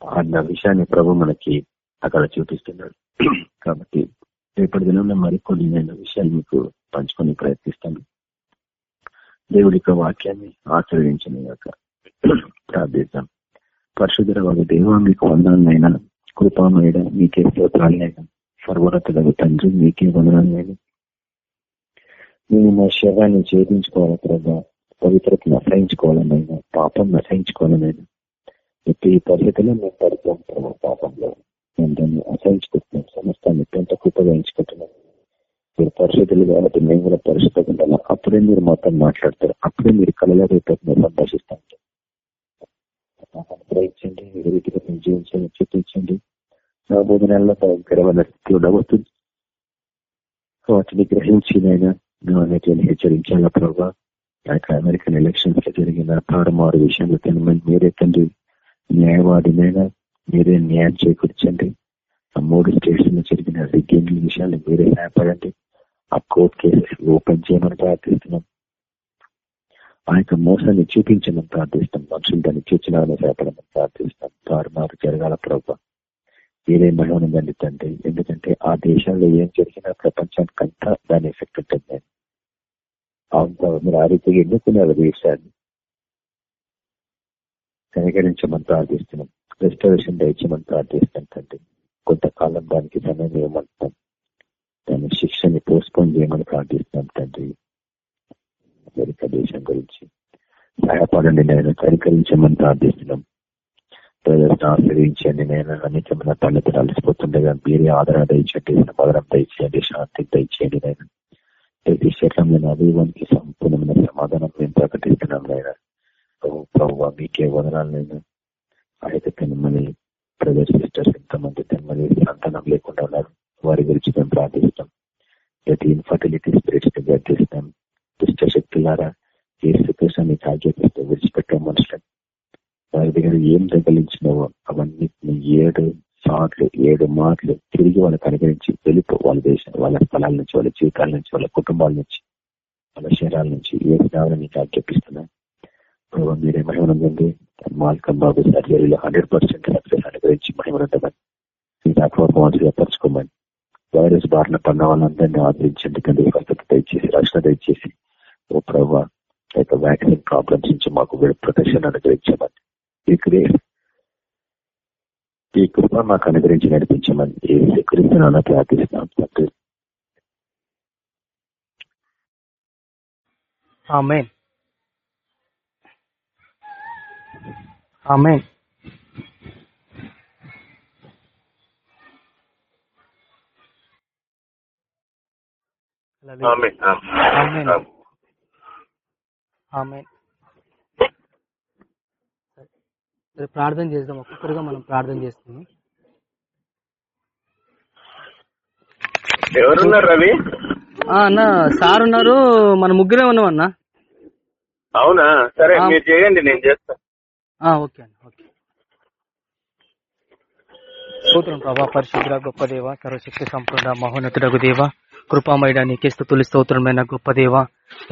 Speaker 2: అన్న విషయాన్ని ప్రభు మనకి అక్కడ చూపిస్తున్నాడు. (clears throat) కాబట్టి రేపటి దినంలో మరికొన్ని నేను విషయాలు మీకు పంచుకొని ప్రయత్నిస్తాను. దేవుడి యొక్క వాక్యాన్ని ఆచరించిన యొక్క ప్రార్థిద్దాం. పరిశుద్ధ వారి దేవ మీకు వందనైనా కృపామైన మీకే స్తోత్రాలైనా సర్వోన్నతులకు తండ్రి మీకే వందనాలైనా మేము మా శరీరాన్ని ఛేదించుకోవాలి ప్రభా? పవిత్రతను అసహించుకోవాలనైనా పాపం అసహించుకోవాలనైనా ఈ పరిస్థితులు మేము పడుతాం ప్రభావ పాపంలో. మేము దాన్ని అసహించుకుంటున్నాం. సమస్తాన్ని ఎంత కృపగా ఎంచుకుంటున్నాం. మీరు పరిశుద్ధులు కాబట్టి మేము కూడా పరిశుద్ధంగా ఉండాలి? అప్పుడే మీరు మాతో మాట్లాడతారు. అప్పుడే మీరు కళలో రేపు సంభాషిస్తాం గ్రహించండి ఏ రీతిగా మేము జీవించాలని చూపించండి. నా బోధనాల్లో భయంకరమైన స్థితి ఉండబోతుంది వాటిని గ్రహించి నైనా మేము అన్నిటిని హెచ్చరించాలా ప్రభావ యొక్క అమెరికన్ ఎలక్షన్స్లో జరిగిన తారుమారు విషయంలో తినమని మీరే తండ్రి న్యాయవాదినైనా మీరే న్యాయం చేకూర్చండి. ఆ మూడు స్టేట్స్లో జరిగిన రిగ్గింగ్ విషయాలు మీరే సహాయపడండి ఆ కోర్టు కేసెస్ ఓపెన్ చేయమని ప్రార్థిస్తున్నాం. ఆ యొక్క మోసాన్ని చూపించమని ప్రార్థిస్తాం మనుషులు దాన్ని చూచినామని సేపడమని ప్రార్థిస్తాం తారుమారు జరగాల ప్రభావ మీరే మహిమనుందండి తండ్రి ఎందుకంటే ఆ దేశాల్లో ఏం జరిగినా ప్రపంచానికి అంతా దాని ఎఫెక్ట్ ఉంటుంది. అంత మీరు ఆ రీతిగా ఎన్నుకున్నారు దేశాన్ని? కనికరించమని ప్రార్థిస్తున్నాం. రెస్టరేషన్ దయచేయమని ప్రార్థిస్తాం తండ్రి. కొంతకాలం దానికి సమయం ఇవ్వమంటున్నాం. దాని శిక్షని పోస్ట్పోన్ చేయమని ప్రార్థిస్తున్నాం తండ్రి. అమెరికా దేశం గురించి సహాయపడండి నేను కరికరించమని ప్రార్థిస్తున్నాం. ప్రజలను ఆశ్రయించండి నేను అనేకమైన పనులతో అలసిపోతుండగా మీరే ఆదరణ దయచేయండి సమాధానం దయచేయండి శాంతి దయచేయండి నేను ప్రతి శరీరంలో అభివానికి సంపూర్ణమైన సమాధానం మేము ప్రకటిస్తున్నాం నేను ప్రభు మీకే వదనాలు నేను అయితే తనమని బ్రదర్ సిస్టర్స్ ఎంతమంది తనమని సంతానం లేకుండా ఉన్నారు. వారి గురించి మేము ప్రార్థిస్తాం. ప్రతి ఇన్ఫర్టిలిటీ స్పిరిట్స్ని గర్తిస్తాం దుష్ట శక్తులారా ఏ శ్రీకృష్ణ మీకు ఆజ్ఞాపిస్తే మనుషులను వారి దగ్గర ఏం తగిలించినావో అవన్నీ ఏడు సార్లు ఏడు మాటలు తిరిగి వాళ్ళకి అనుగ్రహించి వెళ్ళిపో. వాళ్ళ దేశం వాళ్ళ స్థలాల నుంచి వాళ్ళ జీవితాల నుంచి వాళ్ళ కుటుంబాల నుంచి వాళ్ళ శరీరాల నుంచి ఏ సేవలు నీకు ఆజ్ఞాపిస్తున్నా. ప్రభావ మీరే మహిమనుందండి. మాల్కం బాబు సర్జరీలో హండ్రెడ్ పర్సెంట్ సక్సెస్ అనుగ్రహించి మహిమనుందమని. మీ దాకా పరచుకోమని. వైరస్ బారిన పడిన వాళ్ళందరినీ ఆదరించండి కానీ స్వస్థత దయచేసి రక్షణ దయచేసి ఓ ప్రభావ యొక్క వ్యాక్సిన్ ప్రాబ్లమ్స్ నుంచి మాకు ప్రొటెక్షన్ అనుగ్రహించమని ఈ గ్రేస్ ఈ కృప మాకు అనుగ్రహించి నడిపించమని ఏ స్వీకరిస్తున్నానో ప్రార్థిస్తున్నాం తండ్రి.
Speaker 1: ఆమె ఆమె
Speaker 3: ఆమేన్.
Speaker 1: ఆమేన్.
Speaker 3: ఆమేన్.
Speaker 1: ఆమెన్ సరే ప్రార్థన చేద్దాం. ఒక్కొక్కరుగా మనం ప్రార్థన చేస్తున్నాం
Speaker 3: ఎవరున్నారు రవి?
Speaker 1: అన్న సార్ ఉన్నారు. మన ముగ్గురే ఉన్నాం అన్న.
Speaker 3: అవునా? సరే. మీరు చేయండి నేను చేస్తాను
Speaker 1: ఆ, ఓకే అన్న ఓకే. స్తోత్రం ప్రభా పరిశుద్ధ గొప్ప దేవ సర్వశక్తి సంపూర్ణ మహోన్నతుడగు దేవ. కృపామయడానికి నీకే స్థుతులు స్తోత్రమైన గొప్ప దేవ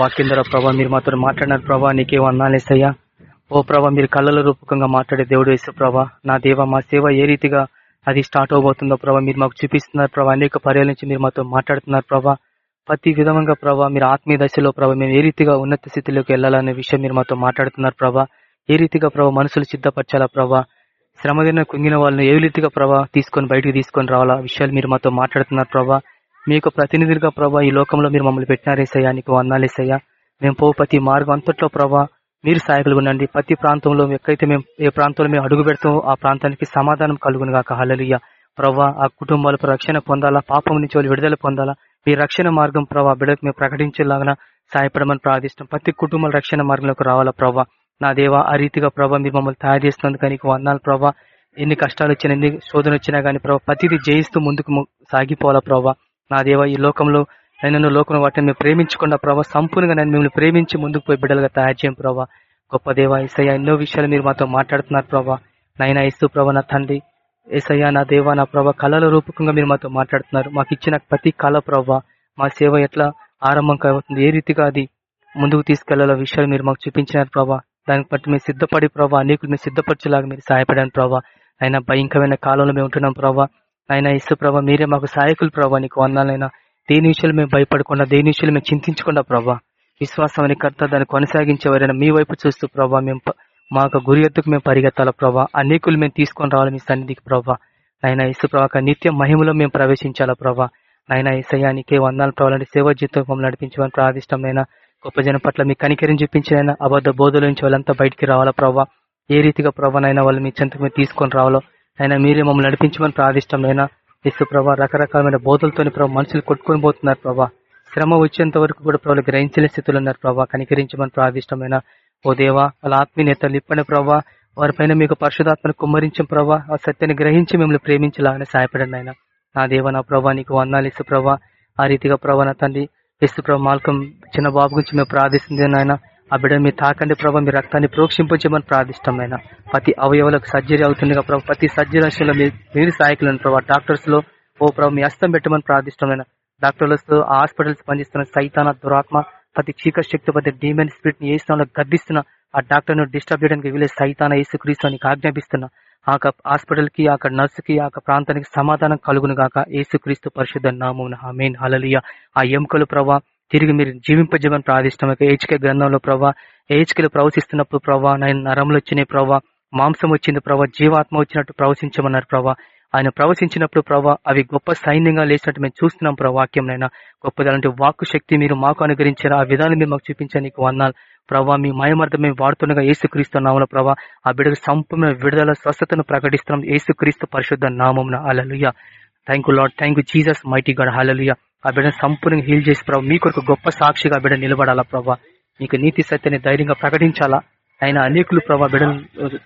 Speaker 1: వాక్యం ద్వారా ప్రభా మీరు మాతో మాట్లాడినారు ప్రభా నీకే వందాలేసయ్యా ఓ ప్రభా మీరు కళ్ళల రూపకంగా మాట్లాడే దేవుడు వేసు ప్రభా నా దేవ మా సేవ ఏ రీతిగా అది స్టార్ట్ అవబోతుందో ప్రభా మీరు మాకు చూపిస్తున్నారు ప్రభా అనేక పర్యాల నుంచి మీరు మాతో మాట్లాడుతున్నారు ప్రభా. ప్రతి విధంగా ప్రభా మీరు ఆత్మీయ దశలో ప్రభా మేము ఏ రీతిగా ఉన్నత స్థితిలోకి వెళ్ళాలనే విషయం మీరు మాతో మాట్లాడుతున్నారు ప్రభా. ఏ రీతిగా ప్రభా మనసులు సిద్ధపరచాలా ప్రభా. శ్రమదిన కుంగిన వాళ్ళని ఏ రీతిగా ప్రభా తీసుకొని బయటికి తీసుకొని రావాలా విషయాలు మీరు మాతో మాట్లాడుతున్నారు ప్రభా. మీకు ప్రతినిధులుగా ప్రభా ఈ లోకంలో మీరు మమ్మల్ని పెట్టినారేసయ్యా నీకు వందాలేసయ్యా మేము పో ప్రతి మార్గం అంతట్లో ప్రభా మీరు సాయకులు ఉండండి. ప్రతి ప్రాంతంలో ఎక్కడైతే మేము ఏ ప్రాంతంలో మేము అడుగు పెడతామో ఆ ప్రాంతానికి సమాధానం కలుగును గాక హల్లెలూయా. ప్రభా ఆ కుటుంబాలకు రక్షణ పొందాలా పాపం నుంచి వాళ్ళు విడుదల పొందాలా. మీ రక్షణ మార్గం ప్రభా బిడ్డకు మేము ప్రకటించేలాగా సాయపడమని ప్రార్థిస్తాం ప్రతి కుటుంబాల రక్షణ మార్గంలోకి రావాలా ప్రభా. నా దేవా ఆ రీతిగా ప్రభా మీరు మమ్మల్ని తయారు చేస్తున్నందుకు నీకు వందాలు ప్రభా. ఎన్ని కష్టాలు వచ్చినా ఎన్ని శోధన వచ్చినా గానీ ప్రభా ప్రతిదీ జయిస్తూ ముందుకు సాగిపోవాలా ప్రభా. నా దేవా ఈ లోకంలో నేను లోకం వాటిని మేము ప్రేమించకుండా ప్రభావ సంపూర్ణంగా నేను మిమ్మల్ని ప్రేమించి ముందుకు పోయి బిడ్డలుగా తయారు చేయం ప్రభా. గొప్ప దేవ ఏసయ్య ఎన్నో విషయాలు మీరు మాతో మాట్లాడుతున్నారు ప్రభా. నైనా ఇస్తూ ప్రభా నా తండ్రి. ఏసయ్యా నా దేవా నా ప్రభా కళల రూపకంగా మీరు మాతో మాట్లాడుతున్నారు. మాకు ఇచ్చిన ప్రతి కళ ప్రభా మా సేవ ఎట్లా ఆరంభం అవుతుంది ఏ రీతిగా అది ముందుకు తీసుకెళ్ళాలో విషయాలు మీరు మాకు చూపించినారు ప్రభా. దాన్ని బట్టి మేము సిద్ధపడి ప్రభా అనేకులు మేము సిద్ధపరచేలాగా మీరు సహాయపడాను ప్రభా. అయినా భయంకరమైన కాలంలో మేము ఉంటున్నాం ప్రభా. ఆయన ఇసు ప్రభా మీరే మాకు సహాయకులు ప్రభా నీకు వందాలైనా దేని విషయాలు మేము భయపడకుండా దేని విషయాలు మేము చింతించకుండా ప్రభా విశ్వాసం అని కర్త దాన్ని కొనసాగించేవారైనా మీ వైపు చూస్తూ ప్రభా మేము మాకు మా యొక్క గురి ఎత్తుకు మేము పరిగెత్తాలా ప్రభా అనేకులు మేము తీసుకొని రావాలి మీ సన్నిధికి ప్రభా. ఆయన ఇసు ప్రభాక నిత్య మహిమలో మేము ప్రవేశించాలా ప్రభా. ఆయన ఈసయానికే వందాలు ప్రభావాలంటే సేవ జీవితం మమ్మల్ని నడిపించమని ప్రార్థిష్టమైన గొప్ప జనం పట్ల మీ కనికరిని చూపించిన అబద్ధ బోధలు నుంచి వాళ్ళంతా బయటికి రావాలా ప్రభా. ఏ రీతిగా ప్రభానైనా వాళ్ళు మీ చెంతకు మీరు తీసుకొని రావాలో అయినా మీరే మమ్మల్ని నడిపించమని ప్రార్థిష్టమైన ఇసు ప్రభా రకరకాలమైన బోధలతోని ప్రభావ మనుషులు కొట్టుకొని పోతున్నారు ప్రభా. శ్రమ వచ్చేంత వరకు కూడా ప్రభావ గ్రహించలే స్థితులు ఉన్నారు ప్రభా. కనికరించమని ప్రార్థిష్టమైన ఓ దేవా వాళ్ళ ఆత్మీయ నేతలు ఇప్పని ప్రభా. వారిపైన మీకు పరిశుధాత్మను కుమ్మరించిన ప్రభా. ఆ సత్యాన్ని గ్రహించి మిమ్మల్ని ప్రేమించాలని సహాయపడండి ఆయన. నా దేవ నా ప్రభా నీకు వందాలు ఇసు ప్రభా. ఆ రీతిగా ప్రభా నా తండ్రి ఇసు ప్రభా మాల్కం చిన్న బాబు గురించి మేము ప్రార్థిస్తుంది నాయన. ఆ బిడ్డ మీరు తాకండి ప్రభావ మీ రక్తాన్ని ప్రోక్షింపజేయమని ప్రార్థిష్టమైన ప్రతి అవయవాలకు సర్జరీ అవుతుండగా ప్రభావ ప్రతి సర్జరీ విషయంలో మీరు సహాయకులను ప్రభావ డాక్టర్స్లో ఓ ప్రభావ మీ హస్తం పెట్టమని ప్రార్థిష్టమైన డాక్టర్స్ ఆ హాస్పిటల్స్ పనిచేస్తున్న సైతాన దురాత్మ ప్రతి చీక శక్తి ప్రతి డీమెన్ స్పిరిట్ని ఏ స్థానంలో గద్దిస్తున్న ఆ డాక్టర్ను డిస్టర్బ్ చేయడానికి వీలే సైతాన యేసుక్రీస్తు అని ఆజ్ఞాపిస్తున్నా ఆ హాస్పిటల్కి అక్కడ నర్సు కి ఆ ప్రాంతానికి సమాధానం కలుగును గాక. యేసుక్రీస్తు పరిశుద్ధ నామం హమేన్ హలలియ ఆ ఎముకలు ప్రభా తిరిగి మీరు జీవింపజేయమని ప్రార్థిష్టం ఏచికే గ్రంథంలో ప్రభా ఏచికలు ప్రవశిస్తున్నప్పుడు ప్రభా నాయన నరములు వచ్చినాయి ప్రభా మాంసం వచ్చింది ప్రభా జీవాత్మ వచ్చినట్టు ప్రవశించమన్నారు ప్రభా ఆయన ప్రవశించినప్పుడు ప్రభా అవి గొప్ప సైన్యంగా లేచినట్టు మేము చూస్తున్నాం ప్రభా వాక్యంనైనా అలాంటి వాక్కు శక్తి మీరు మాకు అనుగ్రహించారు. ఆ విధానం మీరు మాకు చూపించారు. నీకు వందాలు ప్రభా మీ మయమర్థం మేము వాడుతుండగా ఏసుక్రీస్తు నామల ప్రభా ఆ బిడ్డకు సంపూర్ణ విడుదల స్వస్థతను ప్రకటిస్తున్నాం. ఏసుక్రీస్తు పరిశుద్ధ నామం hallelujah thank you Lord thank you Jesus mighty God hallelujah ఆ బిడ్డను సంపూర్ణంగా హీల్ చేసి ప్రభావ మీ కొరకు గొప్ప సాక్షిగా బిడ్డ నిలబడాలా ప్రభా. మీకు నీతి సత్యాన్ని ధైర్యంగా ప్రకటించాలా. ఆయన అనేకులు ప్రభావ బిడ్డను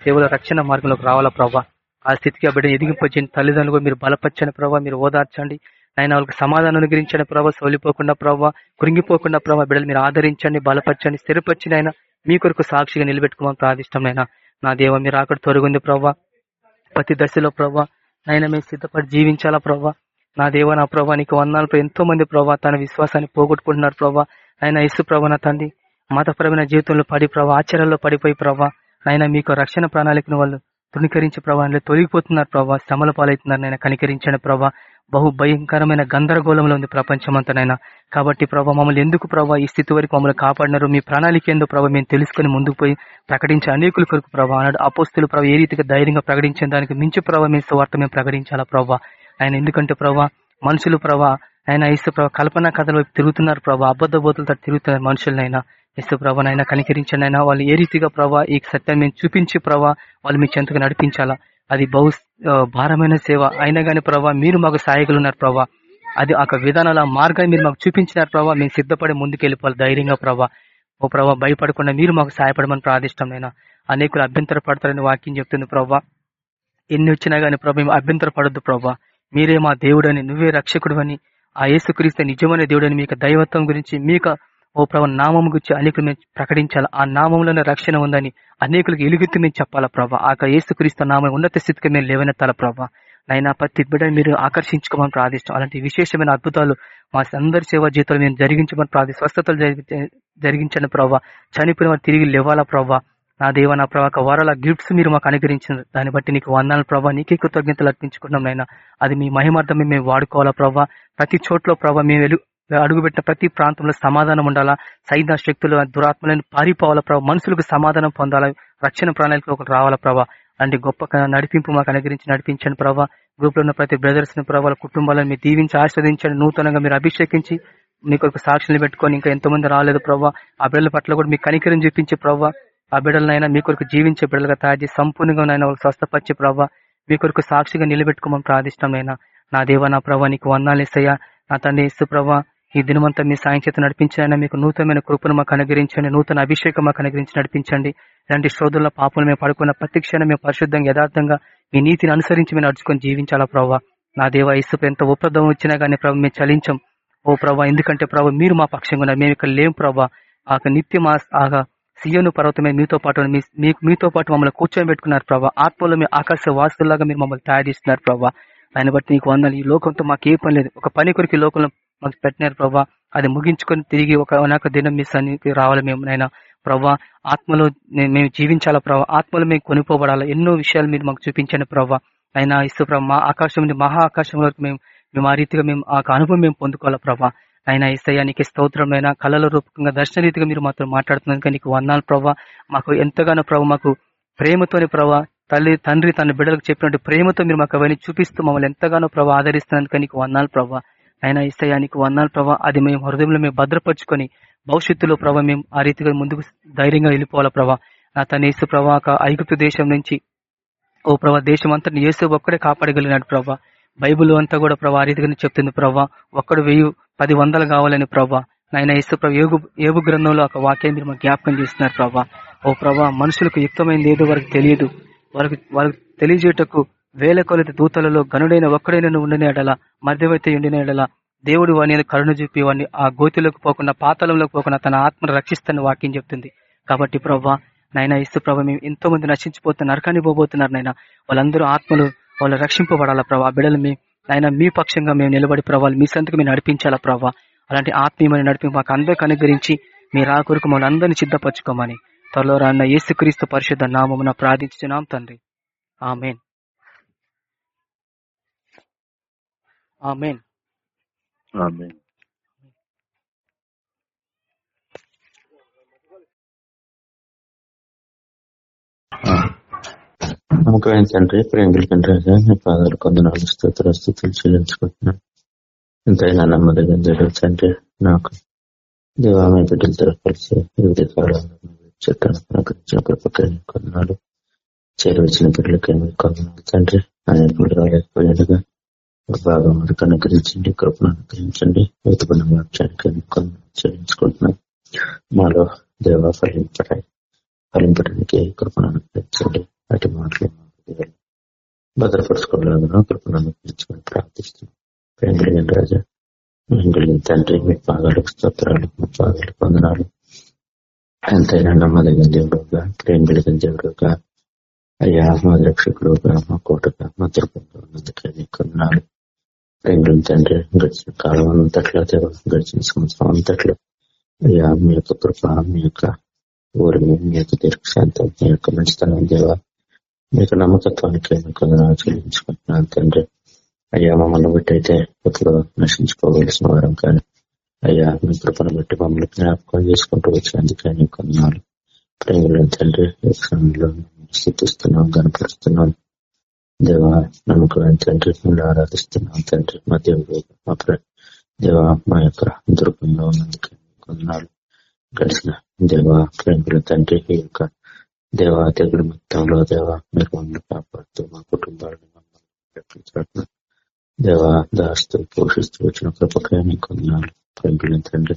Speaker 1: కేవల రక్షణ మార్గంలోకి రావాలా ప్రభా. ఆ స్థితికి ఆ బిడ్డ ఎదిగింపచ్చని తల్లిదండ్రులు మీరు బలపరచని ప్రభావ మీరు ఓదార్చండి. ఆయన వాళ్ళకి సమాధానం అనుగ్రహించండి ప్రభావ సోలిపోకుండా ప్రభావ కృంగిపోకుండా ప్రభావ బిడ్డలు మీరు ఆదరించండి బలపరచండి స్థిరపరిచిన ఆయన మీ కొరకు సాక్షిగా నిలబెట్టుకోమని ప్రార్థిష్టమైన నా దేవ మీరు అక్కడ తొరుగుంది ప్రభావ ప్రతి దశలో ప్రభావ నాయన మేము సిద్ధపడి జీవించాలా ప్రభావ నా దేవ నా ప్రభా నీకు వందాలు ఎంతో మంది ప్రభా తన విశ్వాసాన్ని పోగొట్టుకుంటున్నారు ప్రభా. ఆయన ఇసు ప్రభా నా తండ్రి మతపరమైన జీవితంలో పడి ప్రభా ఆచారాల్లో పడిపోయి ప్రభా. ఆయన మీకు రక్షణ ప్రణాళికను వాళ్ళు తృణీకరించి ప్రభా తొలగిపోతున్నారు ప్రభా. శ్రమల పాలవుతున్నారు నేను కనికరించిన ప్రభా. బహు భయంకరమైన గందరగోళంలో ఉంది ప్రపంచమంతనైనా. కాబట్టి ప్రభా మమ్మల్ని ఎందుకు ప్రభా ఈ స్థితి వరకు మమ్మల్ని కాపాడినారు మీ ప్రణాళిక ఎందుకు ప్రభావ మేము తెలుసుకుని ముందుకు పోయి ప్రకటించే అనేకుల కొరకు ప్రభావ అన్నాడు అపోస్తులు ప్రభావ ఏ రీతిగా ధైర్యంగా ప్రకటించిన దానికి మించి ప్రభావ మీ స్వార్థ మేము ప్రకటించాలా ప్రభావ ఆయన ఎందుకంటే ప్రభా మనుషులు ప్రభా ఆయన ఇసు ప్రభా కల్పన కథలు తిరుగుతున్నారు ప్రభా అబద్ధ బోతులతో తిరుగుతున్నారు మనుషులనైనా ఇసు ప్రభానైనా కనికరించండి అయినా వాళ్ళు ఏ రీతిగా ప్రభా ఈ సత్యాన్ని మేము చూపించి ప్రభా వాళ్ళు మీ చెంతకు నడిపించాలా? అది బహు భారమైన సేవ. అయినా గానీ ప్రభా మీరు మాకు సహాయకులు ఉన్నారు ప్రభా. అది ఒక విధానాల మార్గాన్ని మీరు మాకు చూపించినారు ప్రభా. మేము సిద్ధపడి ముందుకు వెళ్ళిపోవాలి ధైర్యంగా ప్రభా. ఓ ప్రభా భయపడకుండా మీరు మాకు సహాయపడమని ప్రార్థిష్టం నైనా. అనేకులు అభ్యంతర పడతారని వాక్యం చెప్తుంది ప్రభా. ఎన్ని వచ్చినా గానీ ప్రభా మేము అభ్యంతర పడద్దు ప్రభా. మీరే మా దేవుడని నువ్వే రక్షకుడు అని ఆ యేసుక్రీస్తు నిజమైన దేవుడని మీకు దైవత్వం గురించి మీకు ఓ ప్రభు నామం గురించి అనేకులు మేము ప్రకటించాలి? ఆ నామంలోనే రక్షణ ఉందని అనేకులకు ఎలుగుతూ మేము చెప్పాలా ప్రభా? ఆ యేసుక్రీస్తు నామం ఉన్నత స్థితికి మేము లేవనెత్తాల ప్రభా? నైనా ప్రతి బిడ్డని మీరు ఆకర్షించుకోమని ప్రార్థిస్తాం అలాంటి విశేషమైన అద్భుతాలు మా అందరి సేవా జీవితంలో మేము జరిగించమని ప్రార్థి స్వస్థతలు జరిగించండి ప్రభావ చనిపోయిన తిరిగి లేవాలా ప్రభావ నా దేవ నా ప్రభావ వరాల గిఫ్ట్స్ మీరు మాకు అనుగ్రహించిన దాన్ని బట్టి నీకు వందాల ప్రభావ నీకే కృతజ్ఞతలు అర్పించుకున్నాం నైనా అది మీ మహిమార్థమే మేము వాడుకోవాలా ప్రభావ ప్రతి చోట్ల ప్రభావ మేము వెలు అడుగుపెట్టిన ప్రతి ప్రాంతంలో సమాధానం ఉండాలా. సైద శక్తులు దురాత్మలను పారిపోవాలా ప్రభావ మనుషులకు సమాధానం పొందాలా. రక్షణ ప్రణాళికలో ఒకటి రావాలా ప్రభావ అంటే గొప్ప నడిపింపు మాకు అనుగ్రహించి నడిపించండి ప్రభావ గ్రూప్లో ఉన్న ప్రతి బ్రదర్స్ని ప్రభావ కుటుంబాలను మీరు దీవించి ఆస్వాదించండి నూతనంగా మీరు అభిషేకించి మీకు ఒక సాక్షులు పెట్టుకొని ఇంకా ఎంతమంది రాలేదు ప్రభావ ఆ బిడ్డల పట్ల కూడా మీ కనికరం చూపించి ప్రభావ ఆ బిడ్డలనైనా మీ కొరకు జీవించే బిడ్డలుగా తయారు చేసి సంపూర్ణంగా నాయన వాళ్ళు స్వస్థపరిచే ప్రభావ మీ కొరకు సాక్షిగా నిలబెట్టుకోమని ప్రార్థిష్టమైనా నా దేవ నా ప్రభా నీకు వందాలేసయ్యా నా తండ్రి ఇస్తు ప్రభా ఈ దినమంతా మీ సాయం చేత నడిపించాలని మీకు నూతనమైన కృపను మాకు అనుగ్రహించండి నూతన అభిషేకం మాకు అనుగ్రహించి నడిపించండి. ఇలాంటి శోధుల పాపలు మేము పడుకున్న ప్రతి క్షణం మేము పరిశుద్ధంగా యథార్థంగా మీ నీతిని అనుసరించి మేము నడుచుకొని జీవించాలా ప్రభావ నా దేవ ఇసుపు ఎంత ఉపద్రవం వచ్చినా గానీ ప్రభావ మేము చలించం. ఓ ప్రభా ఎందుకంటే ప్రభావ మీరు మా పక్షంగా ఉన్నారు. మేము ఇక్కడ లేం ప్రభా ఆ నిత్యం ఆగా సియోను పర్వతమే మీతో పాటు మీకు మీతో పాటు మమ్మల్ని కూర్చొని పెట్టుకున్నారు ప్రభావ ఆత్మలో మీ ఆకాశ వాస్తులాగా మీరు మమ్మల్ని తయారు చేస్తున్నారు ప్రభావ దాన్ని బట్టి నీకు వందలు. ఈ లోకంతో మాకు ఏ పని లేదు. ఒక పని కొరికి లోకంలో మాకు పెట్టినారు ప్రభా. అది ముగించుకొని తిరిగి ఒక అనేక దినం మీ సన్నిధికి రావాలి మేము నైనా ప్రభా ఆత్మలో మేము జీవించాలా ప్రభా? ఆత్మలో మేము కొనిపోబడాలా ఎన్నో విషయాలు మీరు మాకు చూపించండి ప్రభా. అయినా ఇస్తూ ప్రభా మా ఆకాశం మహా ఆకాశం వరకు మేము మేము ఆ రీతిగా మేము ఆ అనుభవం మేము పొందుకోవాలా ప్రభా? ఆయన ఇస్తయ్యా నీకు స్తోత్రమైన కళల రూపకంగా దర్శన రీతిగా మీరు మాతో మాట్లాడుతున్నందుకు నీకు వందాలు ప్రభా మాకు ఎంతగానో ప్రభ మాకు ప్రేమతోని ప్రభా తల్లి తండ్రి తన బిడ్డలకు చెప్పినట్టు ప్రేమతో మీరు మాకు అవన్నీ చూపిస్తూ మమ్మల్ని ఎంతగానో ప్రభావ ఆదరిస్తున్నందుకు నీకు వందాలు ప్రభా ఆయన ఇస్తయానికి వందాలు ప్రభా అది మేము హృదయంలో మేము భద్రపరుచుకొని భవిష్యత్తులో ప్రభా మేము ఆ రీతిగా ముందుకు ధైర్యంగా వెళ్ళిపోవాలా ప్రభా నా తన ఏసు ప్రభా ఐగుప్తు దేశం నుంచి ఓ ప్రభా దేశం అంతా యేసు ఒక్కడే కాపాడగలిగినాడు ప్రభా బైబుల్ అంతా కూడా ప్రభా ఆ రీతిగానే చెప్తుంది ప్రభా ఒక్కడు వెయ్యి పది వందలు కావాలని ప్రభా. నాయన ఇసు ప్రభు ఏగు ఏగు గ్రంథంలో ఒక వాక్యం మీరు మాకు జ్ఞాపకం చేస్తున్నారు ప్రభా. ఓ ప్రభా మనుషులకు యుక్తమైనది ఏదో వారికి తెలియదు. వారికి వారికి తెలియజేయటకు వేల కొలది దూతలలో గనుడైన ఒక్కడైన ఉండిన ఎడల మధ్యవైతే ఉండిన ఎడల దేవుడు వాని కరుణ చూపి వాడిని ఆ గోతిలోకి పోకుండా పాతలంలోకి పోకుండా తన ఆత్మను రక్షిస్తాను వాక్యం చెప్తుంది. కాబట్టి ప్రభా నాయన ఇసు ప్రభ మేము ఎంతో మంది నశించిపోతున్న నరకాన్ని పోబోతున్నారు నాయన. వాళ్ళందరూ ఆత్మలు వాళ్ళు రక్షింపబడాలా ప్రభా? బిడలు మేము ఆయన మీ పక్షంగా మేము నిలబడి ప్రభావాలు మీ సంతకు మేము నడిపించాలా ప్రభా? అలాంటి ఆత్మీయమైన నడిపి మాకు అందరికి అనుగ్రహించి మీ రాకొరకు మమ్మల్ని అందరినీ సిద్ధపరచుకోమని త్వరలో రాన్న యేసుక్రీస్తు పరిశుద్ధ నామమున ప్రార్థించున్నాం తండ్రి. ఆమెన్. ఆమెన్.
Speaker 4: ఆమేన్. నమ్మకమైన తండ్రి ప్రేంగులకి తండ్రి మీ పాదాలు కొందనాలు స్తోత్ర స్థుతులు చెల్లించుకుంటున్నాను ఎంతైనా నమ్మదగిన దేవుడు తండ్రి నాకు దేవాలయ బిడ్డలు కలిసి వివిధ కాలంలో చెట్టాను అనుగ్రహించిన కృపకై కొందనాలు చేరవచ్చిన బిడ్డలకై మీ కొందనాలు తండ్రి ఆయన రాలేకపోయినగా ఒక భాగం వరకు అనుగ్రహించండి కృపను అనుగ్రహించండి ఉత్పన్న వాక్యానికి కొందనాలు చెల్లించుకుంటున్నాను మాలో దేవ ఫలింపడాయి ఫలింపడానికి కృపను అనుగ్రహించండి అటు మాటలు మాకు భద్రపరచుకోలేగా కృపను ప్రార్థిస్తున్నాం ప్రేమ కలిగిన రాజా మేము కలిగిన తండ్రి మీ పాదాలకు స్తోత్రాలు మీ పాదాలు పొందనాలు ఎంతైనా నమ్మదగిన దేవుడుగా ప్రేమ కలిగిన దేవుడుగా అయ్యా మా రక్షకుడుగా మా కోటగా మా దుర్గంగా ఉన్నందుకే మీ కొందనాలు ప్రేమ తండ్రి గడిచిన కాలం అంతట్లో దేవ గడిచిన సంవత్సరం అంతట్లో అయ్యా మీ యొక్క కృప మీ యొక్క ఊరి మీ యొక్క దీర్ఘశాంతం మీ యొక్క మంచితనం దేవా మీకు యొక్క నమ్మకత్వానికి మీకు వందనాలు తండ్రి అయ్యా మమ్మల్ని బట్టి అయితే ఇప్పుడు నశించుకోవలసిన వారం కానీ అయ్యా మీ కృపను బట్టి మమ్మల్ని జ్ఞాపకం చేసుకుంటూ వచ్చినందుకే నీకు వందనాలు. ప్రేమలో తండ్రి సమయంలో స్థితిస్తున్నాం కనపరుస్తున్నాం దేవ నమ్మకం తండ్రి మిమ్మల్ని ఆరాధిస్తున్నాం తండ్రి. మా దేవుడు మా ప్ర దేవా మా యొక్క దుర్గంలో ఉన్నందుకే కొన్నాళ్ళు వందనాలు. గడిచిన దేవా ప్రేమల తండ్రి ఈ యొక్క దేవా దేవుడి మొత్తంలో దేవా మీరు మమ్మల్ని కాపాడుతూ మా కుటుంబాలను మమ్మల్ని దేవా దాస్తూ పోషిస్తూ వచ్చిన కృపకాయ నీకు వందనాలు తండ్రి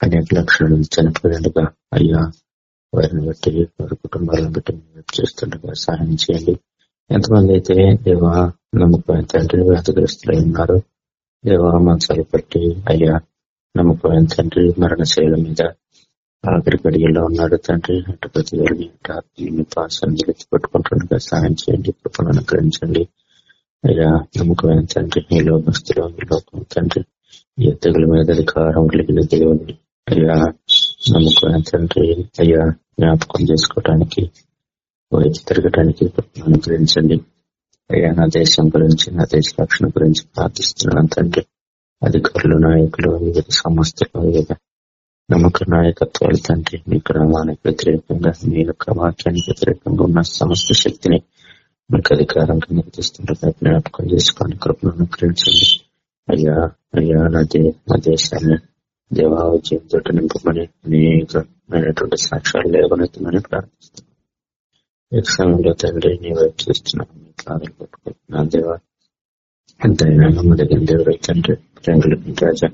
Speaker 4: అనేక లక్షణాలు చనిపోయినట్టుగా అయ్యా వారిని బట్టి వారి కుటుంబాలను బట్టి చేస్తుండగా సహాయం చేయండి. ఎంతమంది అయితే దేవా నమ్మకమైన తండ్రి వ్యాధిగ్రస్తులై ఉన్నారు దేవా మంచాలు పట్టి అయ్యా నమ్మకమైన తండ్రి మరణశైల మీద ఆఖరి గడియల్లో ఉన్నాడు తండ్రి. అటు ప్రతి వెళ్ళి మీ పాసాన్ని ఎత్తి పట్టుకుంటుండగా సహాయం చేయండి కృపను అనుగ్రహించండి. అయ్యా నమ్మకమైన తండ్రి ఈ లోకస్తులో ఈ లోకం తండ్రి. ఈ తెగుల మీద అధికారం కలిగిన దేవుని అయ్యా నమ్మకమైన తండ్రి. అయ్యా జ్ఞాపకం చేసుకోవటానికి వైద్య తిరగటానికి కృపను అనుగ్రహించండి. అయ్యా నా దేశం గురించి నా దేశ రక్షణ గురించి ప్రార్థిస్తున్నాను తండ్రి. అధికారులు నాయకులు వివిధ సంస్థలు వివిధ నమ్మక నాయకత్వాలు తండ్రి మీ క్రమానికి వ్యతిరేకంగా మీ యొక్క వాక్యానికి వ్యతిరేకంగా ఉన్న సమస్త శక్తిని మీకు అధికారంగా నిర్దిస్తుండగా జ్ఞాపకం చేసుకోండి కృపను అనుగ్రహించండి. అయ్యా అయ్యా నా దే నా దేశాన్ని దేవాజయంతో నింపమని అనేకమైనటువంటి సాక్ష్యాలు లేవనెత్తమని ప్రార్థిస్తున్నాను ఈ సమయంలో తండ్రి నీ వైపు చూస్తున్నాను మీ కాదలు పట్టుకుంటున్నా దేవా ఎంతైనా నమ్మదగిన దేవుడు తండ్రి ప్రేంగులు రాజా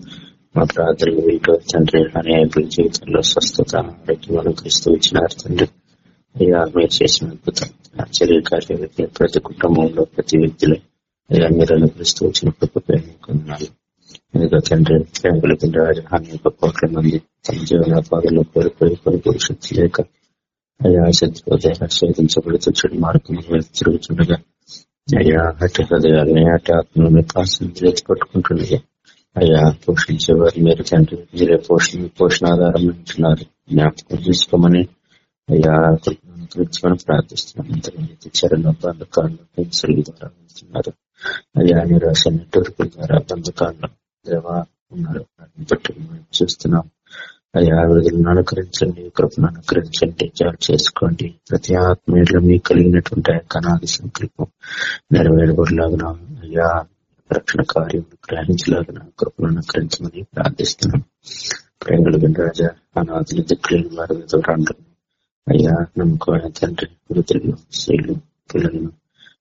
Speaker 4: మా ప్రార్థనలు వింటూ తండ్రి అనేక జీవితంలో స్వస్థత ఆరోగ్యం అనుగ్రహిస్తూ ఇచ్చినారు తండ్రి. అయ్యా మీరు చేసిన అద్భుతం. ఆశ్చర్య కార్యాలకి ప్రతి కుటుంబంలో ప్రతి వ్యక్తిలో అయ్యా మీరు అనుగ్రహిస్తూ వచ్చిన కృపన్నాను ఎందుకో తండ్రి ప్రేమలకు రాజు అనేక కోట్ల మంది తమ జీవనోపాధుల్లో కోల్పోయి కొన్ని శక్తి లేక అయ్యా శత్రువు శోధించబడుతూ చెడు మార్గంలో తిరుగుతుండగా. అయ్యా అటు హృదయాలని అటు ఆత్మని పాసం పట్టుకుంటుండగా అయ్యా పోషించేవారు మీరు తండ్రి. మీరే పోషణ పోషణాధారం ఉంటున్నారు జ్ఞాపకం తీసుకోమని అయ్యా కృష్ణమని ప్రార్థిస్తున్నాం. ఎంతమంది తెచ్చారన్న బంధకాలను హింసల ద్వారా ఉంటున్నారు అయ్యా నిరాశ నెట్వర్క్ ద్వారా బంధకాలను దేవా ఉన్నారు. వాటిని బట్టి మేము చూస్తున్నాం. అయ్యా విడుదలను అనుకరించండి కృపను అనుకరించండి జాబ్ చేసుకోండి. ప్రతి ఆత్మీయులు మీకు కలిగినటువంటి కణాది సంకల్పం నెరవేరబడిలాగా అయ్యా
Speaker 2: రక్షణ కార్యం గ్రహించలాగిన కృపలను అనుకరించమని ప్రార్థిస్తున్నాం. ప్రేంగులు వినరాజా అనాథులు దిక్కులేని వారు విధవరాండ్రు అయ్యా నమ్మకమైన తండ్రి వృద్ధులు స్త్రీలు పిల్లలను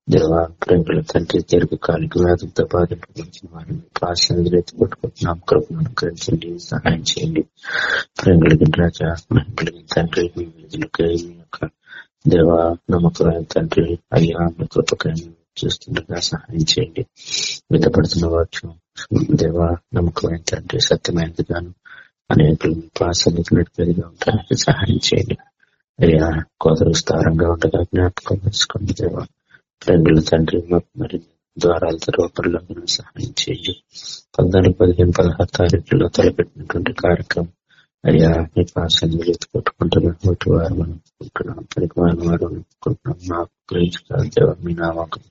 Speaker 2: దేవ ప్రేమల తండ్రి దీర్ఘకాలిక వ్యాధులతో బాధింపబడిన వారిని పాశాన్ని ఎత్తుకొట్టుకుంటున్నాం కృపను అనుగ్రహించండి సహాయం చేయండి. ప్రేంగులకి రాజా మహిళలకి తండ్రి మీ విధులకై మీ యొక్క దేవ నమ్మకమైన తండ్రి అయ్యా మీ కృపకై చూస్తుండగా సహాయం చేయండి? మితపడుతున్న వాక్యం దేవ నమ్మకమైన తండ్రి సత్యమైనది గాను అనేకులు ప్రాసన్నికు నడిపేదిగా ఉండడానికి సహాయం చేయండి. అయ్యా కోదరు స్థారంగా ఉండగా జ్ఞాపకం చేసుకోండి దేవ. ఫ్రెండ్ల తండ్రి మరి ద్వారాల తెరవపడిలో సహాయం చేయండి. పద్నాలుగు పదిహేను పదహారు తారీఖుల్లో తలపెట్టినటువంటి కార్యక్రమం అయ్యా మీ పాసాన్ని ఎత్తుకొట్టుకుంటున్నాం ఒకటి వారు మనం అనుకుంటున్నాం పనికి వారు అనుకుంటున్నాం నాకు గ్రహించుకోవాలి దేవ మీ నామకం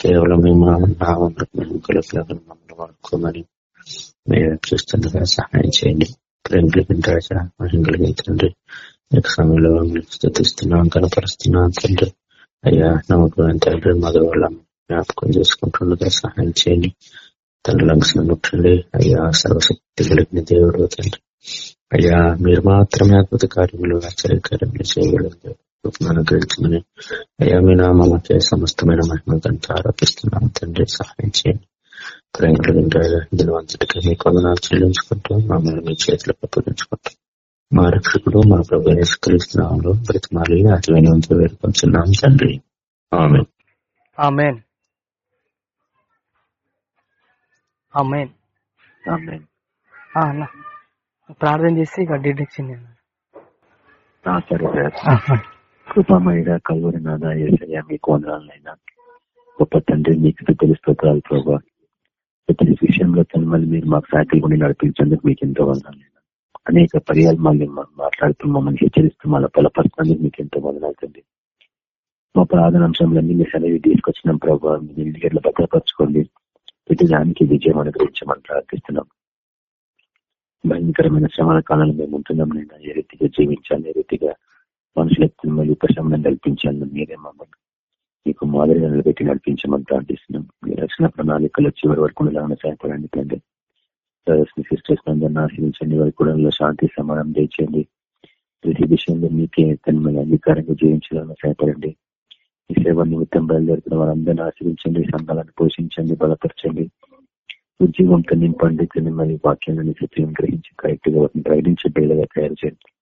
Speaker 2: కేవలం మీ మా నామంలో మేము కలుపులాగా మమ్మల్ని వాడుకోమని మీరు చూస్తుండగా సహాయం చేయండి. ప్రేమికులకి రాజా మహిళలకి తండ్రి యొక్క సమయంలో మిమ్మల్ని స్థుతిస్తున్నాం కనపరుస్తున్నాం తండ్రి. అయ్యా నమ్మకం తండ్రి మొదలు వాళ్ళ జ్ఞాపకం చేసుకుంటుండగా సహాయం చేయండి. తండ్రి లంగ్స్ ముట్టండి అయ్యా సర్వశక్తి కలిగిన దేవుడు తండ్రి. అయ్యా మీరు మాత్రమే అద్భుత కార్యములు ఆశ్చర్య కార్యములు చేయగలరు అనుగ్రహించమని అయ్యా మీ నామకే సమస్తమైన మహిమకంతా ఆరోపిస్తున్నాం తండ్రి సహాయం చేయండి. ప్రేమలు దినవంతుడికి మీ కొందనాలు చెల్లించుకుంటూ మమ్మల్ని మీ చేతులకు అప్పగించుకుంటాం మా రక్షకుడు మా ప్రభు యేసుక్రీస్తునామంలో బ్రతిమాలి అతి వినవంతు వేడుకొంచున్నాం తండ్రి. ఆమె
Speaker 1: ఆమెన్. ఆమెన్.
Speaker 2: ఆమె
Speaker 1: ఆ, అన్న. ప్రార్థన చేసి ఇక డిడక్షన్
Speaker 2: కృపమైన కలువరి నాద ఏసయ్య మీ కోనరాలైనా గొప్ప తండ్రి మీకు స్తోత్రాలు ప్రభా. ప్రతి విషయంలో తనమల్లి మీరు మాకు సాయకులు కూడా నడిపించేందుకు మీకు ఎంతో వందనాలు. అనేక పర్యాలు మళ్ళీ మాట్లాడుతూ మమ్మల్ని హెచ్చరిస్తూ మళ్ళీ బలపరుస్తున్నందుకు మీకు ఎంతో వందనాలు తండ్రి. మా ప్రార్థన అంశంలన్నీ మీ సన్నిధి తీసుకొచ్చినాం ప్రభావ మీ ఇంటికి భద్రపరచుకోండి. ప్రతి దానికి విజయం అనుగ్రహించమని ప్రార్థిస్తున్నాం. భయంకరమైన శ్రమల కాలంలో మేము ఉంటున్నాం నేను ఏ రీతిగా జీవించాలి ఏ రీతిగా మనుషులకు మళ్ళీ ఉపశమనం కల్పించాలని మీరే మమ్మల్ని మీకు మాదిరిగా నిలబెట్టి నడిపించమని ప్రార్థిస్తున్నాం. మీ రక్షణ ప్రణాళికలు చివరి వరకు ఉండేలాగా సహాయపడండి తండ్రి. సిస్టర్స్ అందరిని ఆశ్రయించండి వారి కూడా శాంతి సమానం తెచ్చండి ప్రతి విషయంలో మీకే తన అంగీకారంగా జీవించాలని సహాయపడండి. ఈ సేవ నిమిత్తం బయలుదేరుతున్న వారందరినీ ఆశ్రయించండి సంఘాలను పోషించండి బలపరచండి. ఉద్యోగంతో నింపండి తిని మరి వాక్యాన్ని సత్యం గ్రహించి కరెక్ట్గా ప్రకటించే బిడ్డగా తయారు చేయండి.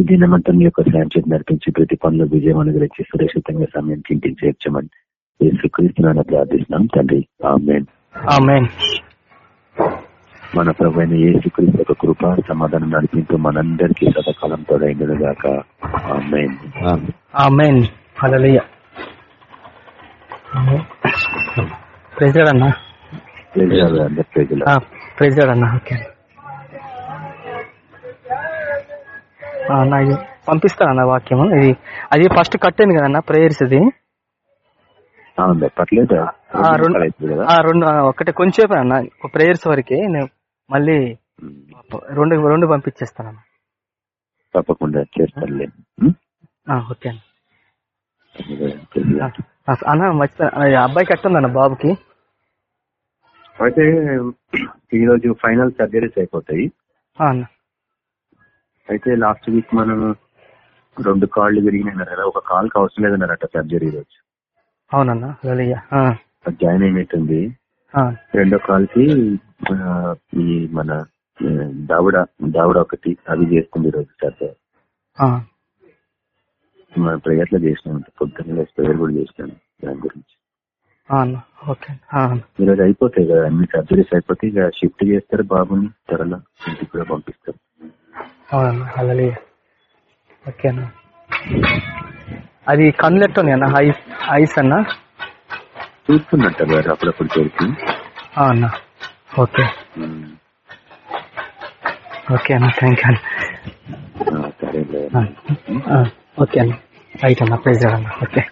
Speaker 2: ఈ దినమంతా మీ యొక్క సాయం చేతి నడిపించి ప్రతి పనులు విజయం అనుగ్రహించి సురక్షితంగా సమయం ఇంటికి చేర్చమని యేసుక్రీస్తునాన్ని ప్రార్థిస్తున్నాం. తండ్రి ఆమెన్.
Speaker 1: ఆమెన్.
Speaker 2: మన ప్రభు అయిన యేసుక్రీస్తు యొక్క కృప సమాధానం నడిపించు మనందరికీ సదాకాలం తోడైండును గాక ఆమెన్.
Speaker 1: ఆమెన్. హల్లెలూయా. ప్రెజర్ అన్న. ప్రెజర్ అన్న ఓకే. అన్న ఇది పంపిస్తానన్న వాక్యము. ఇది అది ఫస్ట్ కట్టింది కదన్న ప్రేయర్స్ ఇది. రెండు ఒకటే కొంచెం అన్న ప్రేయర్స్ వరకే నేను మళ్ళీ. రెండు రెండు పంపించేస్తాను
Speaker 2: తప్పకుండా చేస్తారులే ఉమ్?
Speaker 1: అన్న ఓకే అన్న. అన్న అన్న, అబ్బాయికి ఎట్టుందన్న బాబుకి.
Speaker 2: అయితే ఈ రోజు ఫైనల్ సర్జరీస్ అయిపోతాయి. అయితే లాస్ట్ వీక్ మనం రెండు కాళ్ళు విరిగినాయి కదా ఒక కాల్కి అవసరం లేదన్నారట సర్జరీ రోజు
Speaker 1: అవునన్న
Speaker 2: జాయిన్ అయినట్టుంది. రెండో కాల్కి ఈ మన దావుడ దావుడ ఒకటి అవి చేస్తుంది రోజు సర్జరీ. మన ప్రేయర్లో చేసినాం పొద్దున్న ప్రేయర్ కూడా చేసినాను దాని గురించి.
Speaker 1: ఆ, అన్న ఓకే. ఆ, అన్న.
Speaker 2: ఈ రోజు అయిపోతాయి కదా అన్ని సర్జరీస్ అయిపోతే ఇక షిఫ్ట్ చేస్తారు బాబుని త్వరలో ఇంటికి కూడా పంపిస్తారు.
Speaker 1: అవునన్న హల్లెలూయా ఓకే అన్న అది కళ్ళు ఎట్టున్నాయి అన్న ఐస్ ఐస్ అన్న?
Speaker 2: చూస్తున్నట్ట గారు అప్పుడప్పుడు
Speaker 1: ఆ, అన్న ఓకే. ఓకే అన్న థ్యాంక్ యూ అన్న. ఓకే అన్న. రైట్ అన్న ప్రైజ్ అన్న. ఓకే.